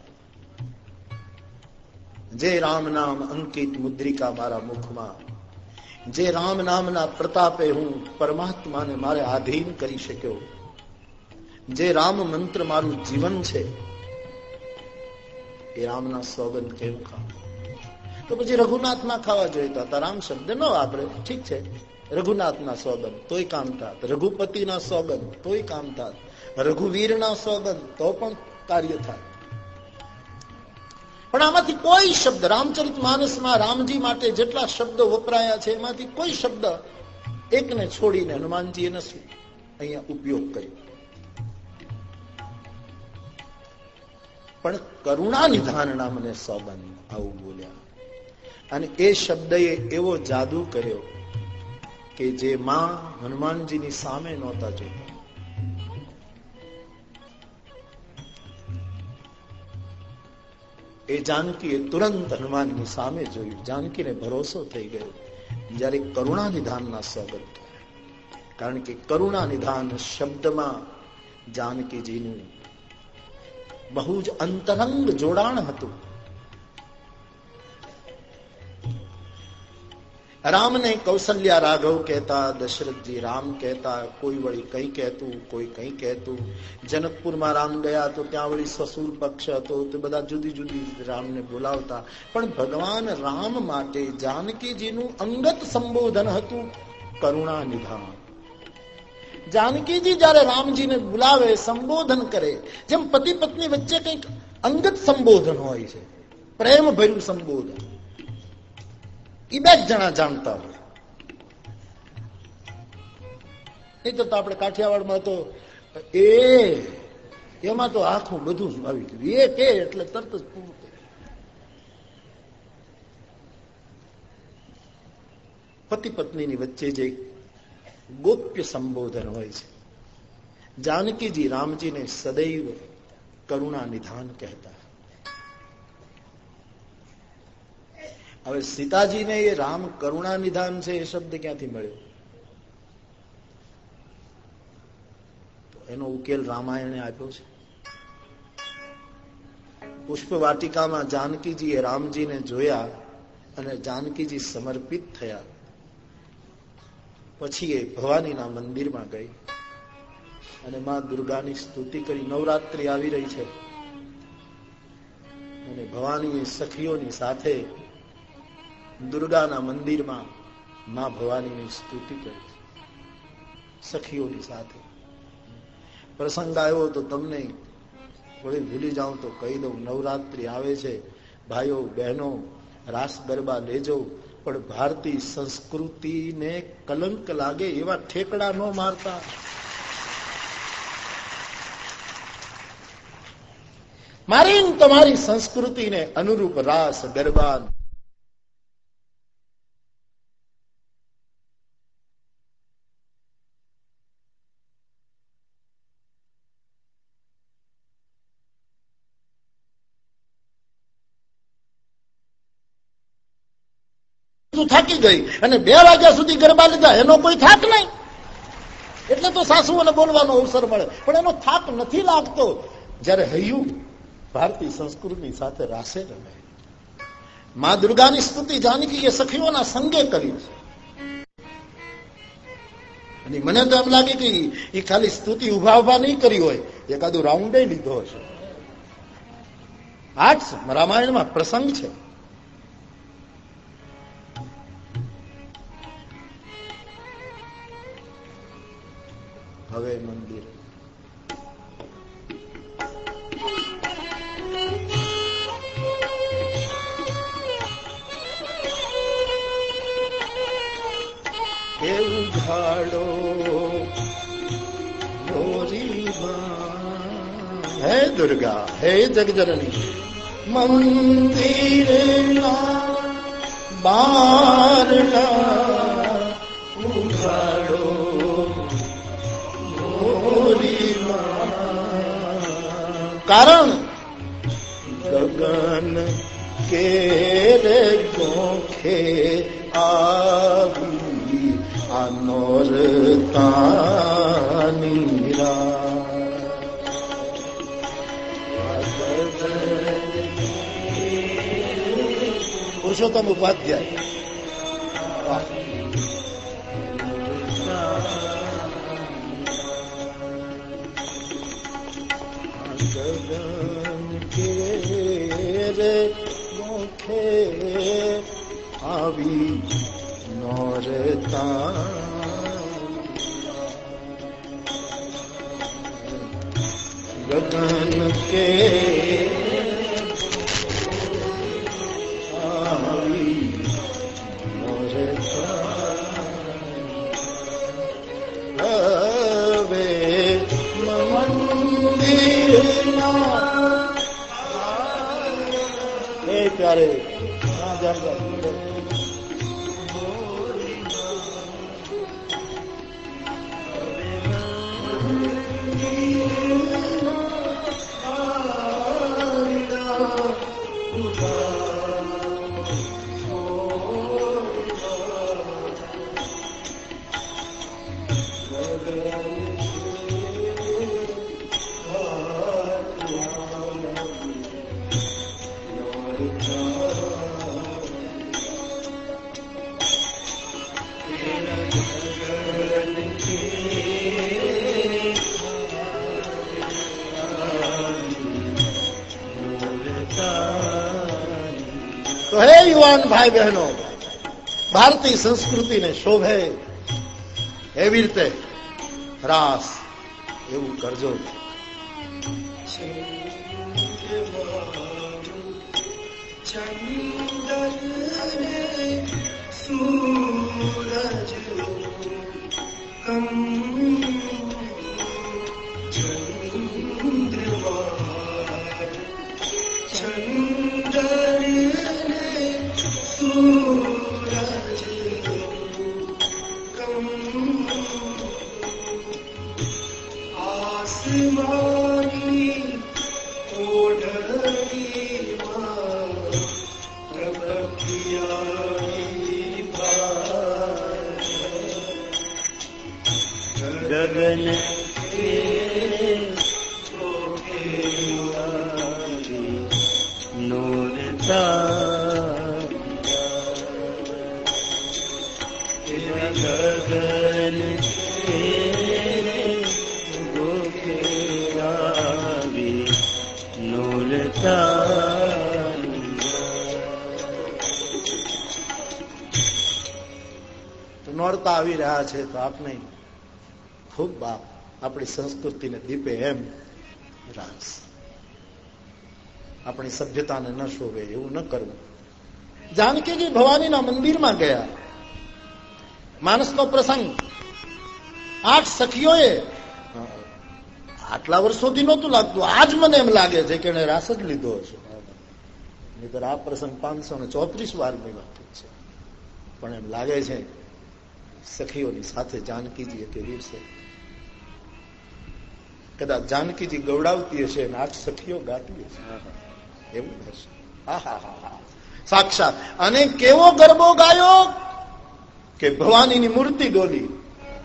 જે રામ નામ અંકિત મુદ્રિકા મારા મુખમાં જે રામ નામના પ્રતાપે હું પરમાત્માને મારે આધીન કરી શક્યો જે રામ મંત્ર મારું જીવન છે, એ રામના સોગંદ કેવું ખાવ? તો પછી રઘુનાથ ના ખાવા જોઈએ તો રામ શબ્દ ન વાપરે. ઠીક છે. રઘુનાથ ના સોગંદ, તોય કામ થાત. રઘુપતિ ના સોગંદ, તોય કામ થાત. રઘુવીર ના સોગંદ, તો પણ કાર્ય થાય પણ આમાંથી કોઈ શબ્દ, રામચરિત માનસમાં રામજી માટે જેટલા શબ્દો વપરાયા છે, એમાંથી કોઈ શબ્દ એકને છોડીને હનુમાનજી નથી. અહીંયા ઉપયોગ કર્યો. પણ કરુણા નિધાન નામને સોબંધ આવું બોલ્યા. અને એ શબ્દએ એવો જાદુ કર્યો કે જે માં હનુમાનજીની સામે નહોતા જોતા. એ જાનકીએ તુરંત હનુમાનની સામે જોયું. જાનકીને ભરોસો થઈ ગયો. જ્યારે કરુણા નિધાનના સ્વાગત કારણ કે કરુણા નિધાન શબ્દમાં જાનકીજીનું બહુ જ અંતરંગ જોડાણ હતું. રામને કૌશલ્યા રાઘવ કહેતા, દશરથજી રામ કહેતા, કોઈ વળી કઈ કહેતું, કોઈ કઈ કહેતું. જનકપુરમાં રામ ગયા તો ત્યાં વળી સસુર પક્ષ હતો, તો બધા જુદી જુદી રામને બોલાવતા. પણ ભગવાન રામ માટે જાનકીજીનું અંગત સંબોધન હતું કરુણા નિધાન જાનકીજી જયારે રામજીને બોલાવે સંબોધન કરે જેમ પતિ પત્ની વચ્ચે કંઈક અંગત સંબોધન હોય છે પ્રેમ ભર્યું સંબોધન એ બે જણા જાણતા હોય એ તો આપણે કાઠિયાવાડમાં તો એ, એમાં તો આખું બધું આવી ગયું. એ કે એટલે તરત જ પૂરું પતિ પત્નીની વચ્ચે જે ગોપ્ય સંબોધન હોય છે જાનકીજી રામજીને સદૈવ કરુણા નિધાન કહેતા હવે સીતાજીને એ રામ કરુણા નિધાન છે એ શબ્દ ક્યાંથી મળ્યો એનો ઉકેલ રામાયણે આપ્યો છે પુષ્પ વાટિકામાં જાનકીજીએ રામજીને જોયા અને જાનકીજી સમર્પિત થયા પછી એ ભવાનીના મંદિરમાં ગઈ. અને માં દુર્ગાની સ્તુતિ કરી. નવરાત્રી આવી રહી છે. અને ભવાનીએ સખીઓની સાથે દુર્ગાના મંદિરમાં માં ભવાનીની સ્તુતિ કરી. સખીઓની સાથે. પ્રસંગ આવ્યો તો તમને થોડી ભૂલી જાઉં તો કહી દઉં. નવરાત્રી આવે છે. ભાઈઓ, બહેનો, રાસ ગરબા લેજો. પણ ભારતીય સંસ્કૃતિને કલંક લાગે એવા ઠેકડા ન મારતા. મારી તમારી સંસ્કૃતિને અનુરૂપ રાસ ગરબા થાકી ગઈ અને બે વાગ્યા સુધી ગરબા લીધા. એનો કોઈ થાક નહીં. એટલે તો સાસુઓને બોલવાનો અવસર મળે. પણ એનો થાક નથી લાગતો. જયારે હૈયું ભારતીય સંસ્કૃતિ સાથે રાસે રમે. મા દુર્ગાની સ્તુતિ જાનકી એ સખીઓના સંગે કરી છે. અને મને તો એમ લાગે કે એ ખાલી સ્તુતિ ઊભા ઊભા નહીં કરી હોય. એકાદું રાઉન્ડે લીધો હશે. આઠ રામાયણમાં પ્રસંગ છે. હવે મંદિર. ઉઘાડો ઝાડો હે દુર્ગા હે જગજરણી મંદિર બારના કારણ? ગગન કે રે ગોખે આવી આનોર તાનીરા પુરુષોત્તમ ઉપાધ્યાય. આવી નોરતા. ગગન કે આવી નોરતા. હવે મંદિરમાં. એ પ્યારે હા, ભાઈ બહેનો ભારતીય સંસ્કૃતિને શોભે એવી રીતે રાસ એવું કરજો. tudo. છે તો આપણે ખૂબ બાપ આપણી સંસ્કૃતિને દીપે એમ રાસ. આપણી સભ્યતાને ન શોભે એવું ન કરવું. જાનકીજી ભવાનીના મંદિરમાં ગયા. માણસનો પ્રસંગ. આઠ સખીઓએ આટલા વર્ષોથી નહોતું લાગતું. આજ મને એમ લાગે છે કે એને રાસ જ લીધો હશે. નહીતર આ પ્રસંગ પાંચસો ને ચોત્રીસ વારની વાત છે. પણ એમ લાગે છે સખીઓની સાથે જાનકીજી કે દિવસે કદાચ જાનકીજી ગવડાવતી હશે અને આઠ સખીઓ ગાતી હશે. એવું હશે. સાક્ષાત અને કેવો ગરબો ગાયો કે ભવાનીની મૂર્તિ ડોલી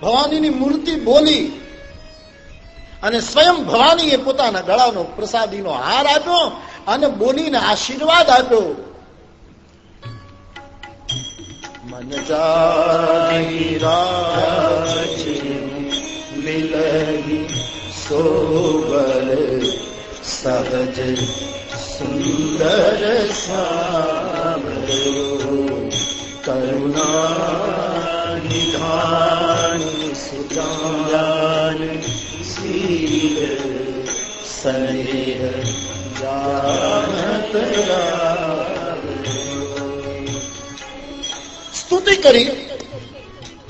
ભવાનીની મૂર્તિ બોલી અને સ્વયં ભવાનીએ પોતાના ગળાનો પ્રસાદીનો હાર આપ્યો અને બોલીને આશીર્વાદ આપ્યો. મન જાહી રાજ મિલહી સોબર સહજ સુંદર करुणा કરુણા નિધાન સુજાન શીલ સ્નેહ જાનત સ્તુતિ કરી.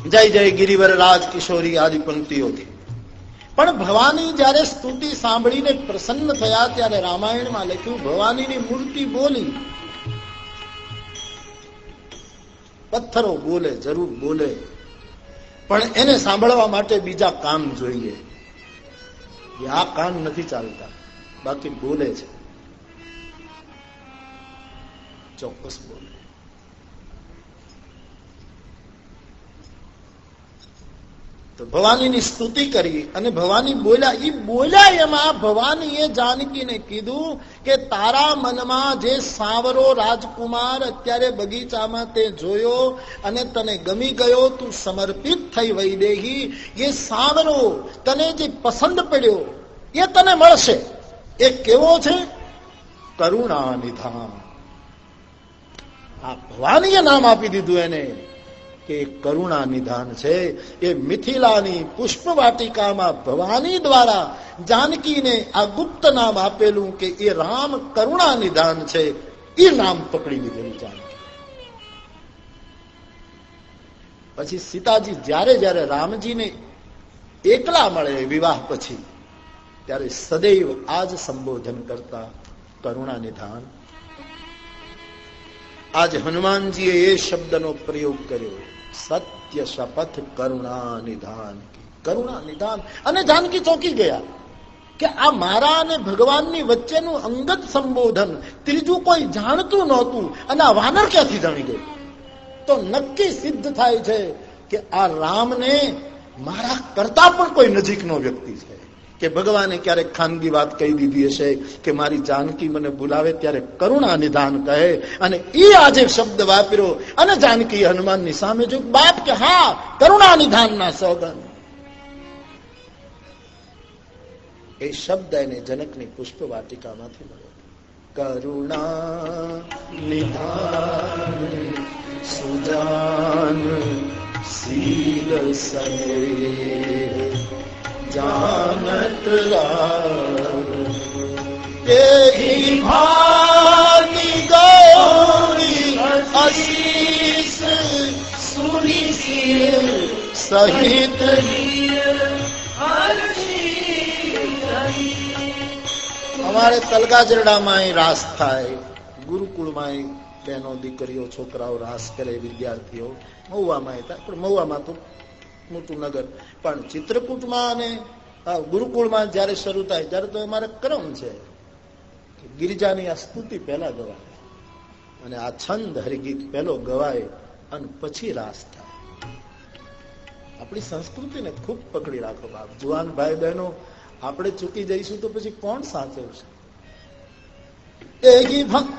જય જય ગિરિવર રાજ કિશોરી આદિ પંક્તિઓથી પણ ભવાની જયારે સ્તુતિ સાંભળીને પ્રસન્ન થયા ત્યારે રામાયણમાં લખ્યું, ભવાનીની મૂર્તિ બોલી. પથ્થરો બોલે, જરૂર બોલે. પણ એને સાંભળવા માટે બીજા કામ જોઈએ. આ કાન નથી ચાલતા, બાકી બોલે છે. ચોક્કસ બોલે. તો સ્તુતિ કરી અને ભવાની બોલ્યા એ બોલ્યા એમાં ભવાનીએ જાનકીને કીધું કે તારા મનમાં જે સાવરો રાજકુમાર અત્યારે બગીચામાં તે જોયો અને તને ગમી ગયો, તું સમર્પિત થઈ વૈદેહી એ સાવરો તને જે પસંદ પડ્યો, એ તને મળશે. એ કેવો છે? કરુણા નિધાન આ ભવાનીએ નામ આપી દીધું એને. કે કરુણા નિધાન છે, એ મિથિલાની પુષ્પ વાટિકામાં ભવાની દ્વારા જાનકીને આ ગુપ્ત નામ આપેલું કે એ રામ કરુણા નિધાન છે, એ નામ પકડી લીધેલું જાનકી પછી સીતાજી જ્યારે જ્યારે રામજીને એકલા મળે વિવાહ પછી, ત્યારે સદૈવ આજ સંબોધન કરતા કરુણા નિધાન આજ હનુમાનજીએ એ શબ્દનો પ્રયોગ કર્યો. સત્ય શપથ કરુણા નિધાન કરુણા નિધાન. અને જાનકી ચોકી ગયા કે આ મારા અને ભગવાનની વચ્ચેનું અંગત સંબોધન ત્રીજું કોઈ જાણતું નહોતું અને આ વાનર ક્યાંથી જાણી ગયું? તો નક્કી સિદ્ધ થાય છે કે આ રામને મારા કરતા પણ કોઈ નજીકનો વ્યક્તિ છે. કે ભગવાને ક્યારેક ખાનગી વાત કહી દીધી હશે કે મારી જાનકી મને બોલાવે ત્યારે કરુણા નિધાન કહે અને એ આજે શબ્દ વાપર્યો અને જાનકી હનુમાનની સામે જો બાપ કે હા, કરુણા નિધાનના સોગન એ શબ્દ એને જનકની પુષ્પ વાટિકામાંથી મળ્યો. કરુણા નિધાન સુજાન શીલ સને जानत यही भागी गौरी आशीष सुनी સહિત અમારે તલગાજરડામાં રાસ થાય ગુરુકુળમાં બહેનો દીકરીઓ છોકરાઓ રાસ કરે વિદ્યાર્થીઓ મહુવામાં થાય પણ મહુવામાં તો મોટું નગર. પણ ચિત્રકૂટમાં અને ગુરુકુળમાં જયારે શરૂ થાય ત્યારે તો અમારે ક્રમ છે ગિરિજાની આ સ્તુતિ પહેલા ગવાય અને આ છંદ હરિગીત પહેલો ગવાય અને પછી રાસ થાય. આપણી સંસ્કૃતિને ખૂબ પકડી રાખો બાપ. જુવાન ભાઈ બહેનો આપણે ચૂકી જઈશું તો પછી કોણ સાચવશે? ભક્ત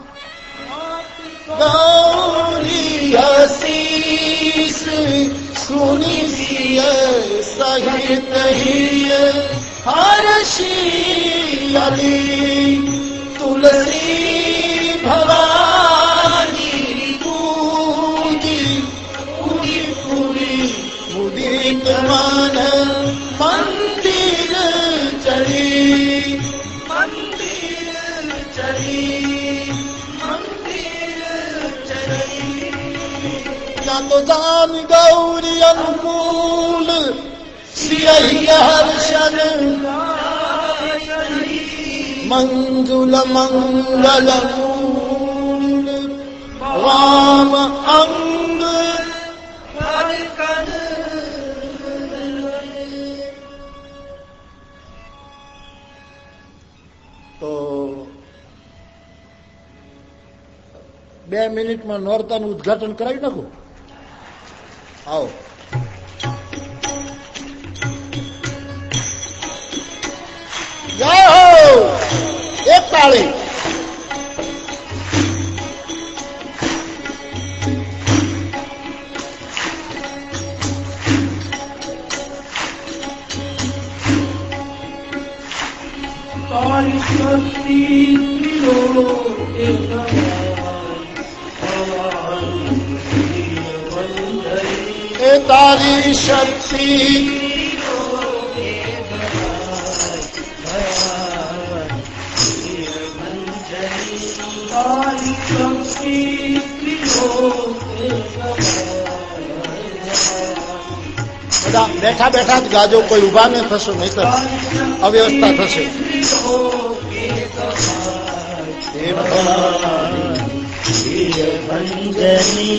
ગૌરી આશીષ સુની સહિત ही અલી તુલસી ભવાની પૂજી પૂરી પૂરી મુદિત મન મંદિર તો જાન ગૌરી અનુકૂલ શ્રી હર્ષદ મંજુલ મંગલ મૂલ રામ તો બે મિનિટમાં નોરતાનું ઉદઘાટન કરાવી નાખું. આવો. જય હો એક તાળી. તારી શક્તિ એ તારી શક્તિ. બધા બેઠા બેઠા જ ગાજો, કોઈ ઊભા નહીં થશે, નહીં તો અવ્યવસ્થા થશે. ભંજની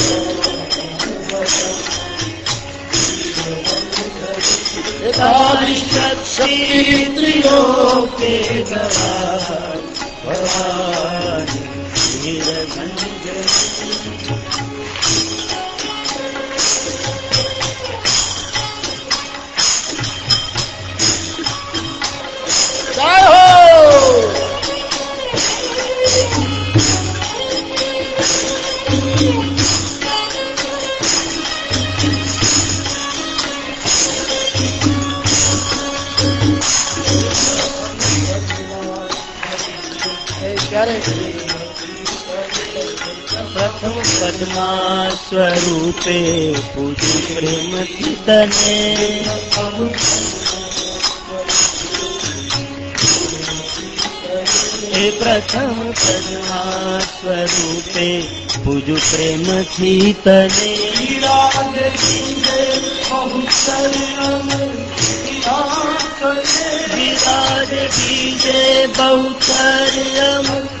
त्रिलोके तारी शक्ति त्रिलोके गवाई भवानी प्रथम पदमा स्वरूपे पूज प्रेमी तने प्रथम पदमा स्वरूपे पूज विराज बीजे बहुचर्यम्।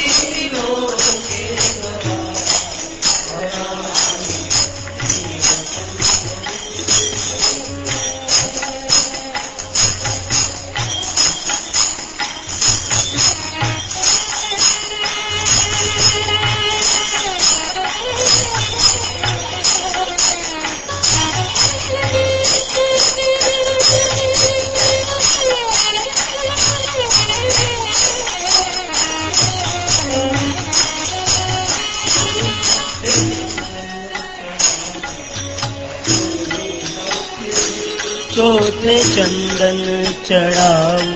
ચડાવું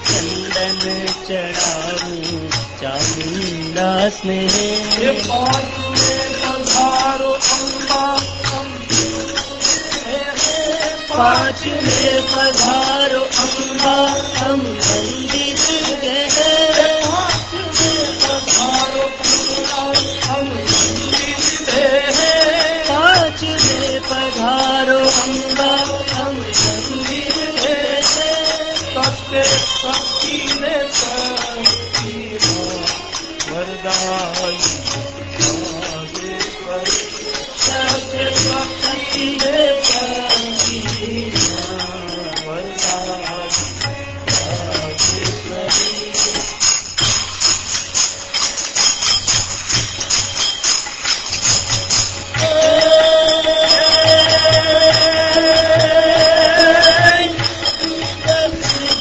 ચંદન ચડાવું ચામુંડા સ્નેહ પાંચ મે પધારો અંબા હમ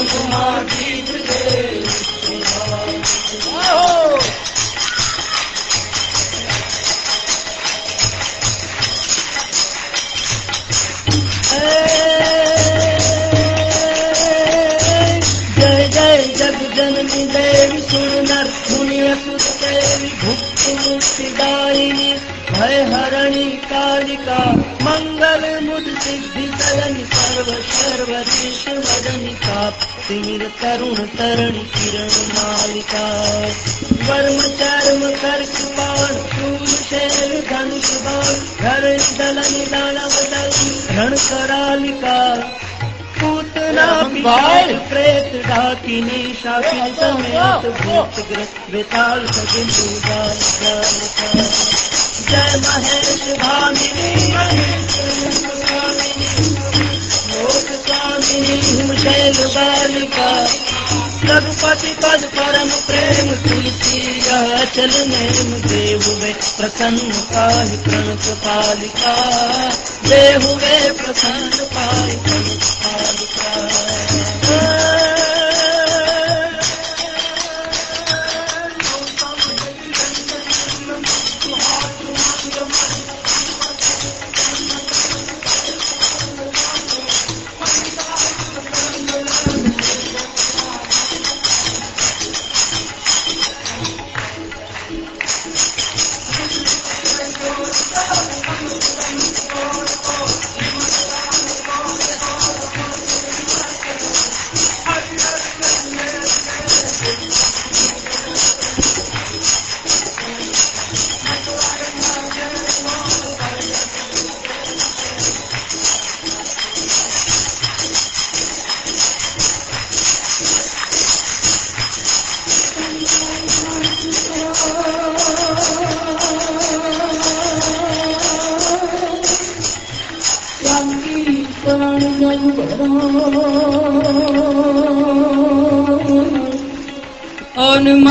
Oh, oh. કરુણ તરણ કિરણ માલિકા વર્મ ચર્મ કર્ક પાણ ફૂલ શૈલ ધનુષ બાણ કરાલિકા જય મહેશ ભામિની સ્વામી શૈલ બાલિકા રઘુપતિ પદ પરમ પ્રેમ તુલસી અચલ નેમ દેહુવે પ્રસન્ન પાહી પ્રણત પાલિકા દેહુવે પ્રસન્ન પાહી પ્રણત પાલિકા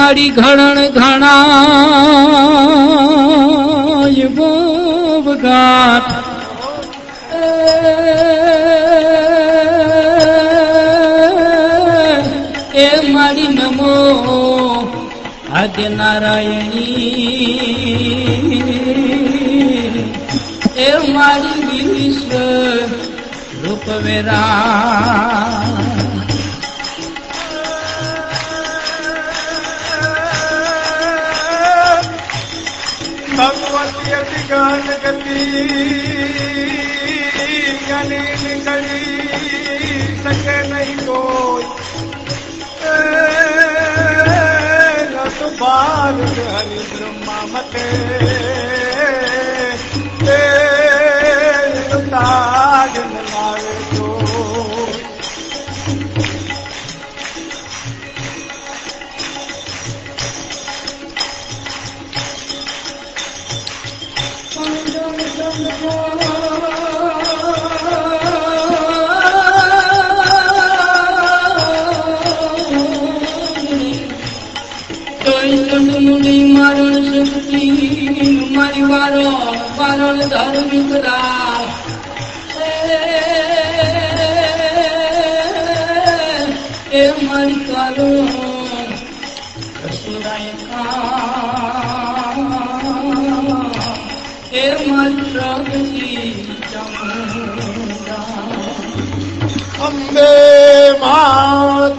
ઘડાડી ઘણણ ઘણાય બોબ ગાત એ મારી નમો આદ્ય નારાયણી. એ મારી વિશ્વ રૂપવેરા. गली जनी गली सघो बारक મારણ શક્તિ મારી વારો વારણ ધાર્મિક રામ એ મારી કાલો એ મારી અંબે મા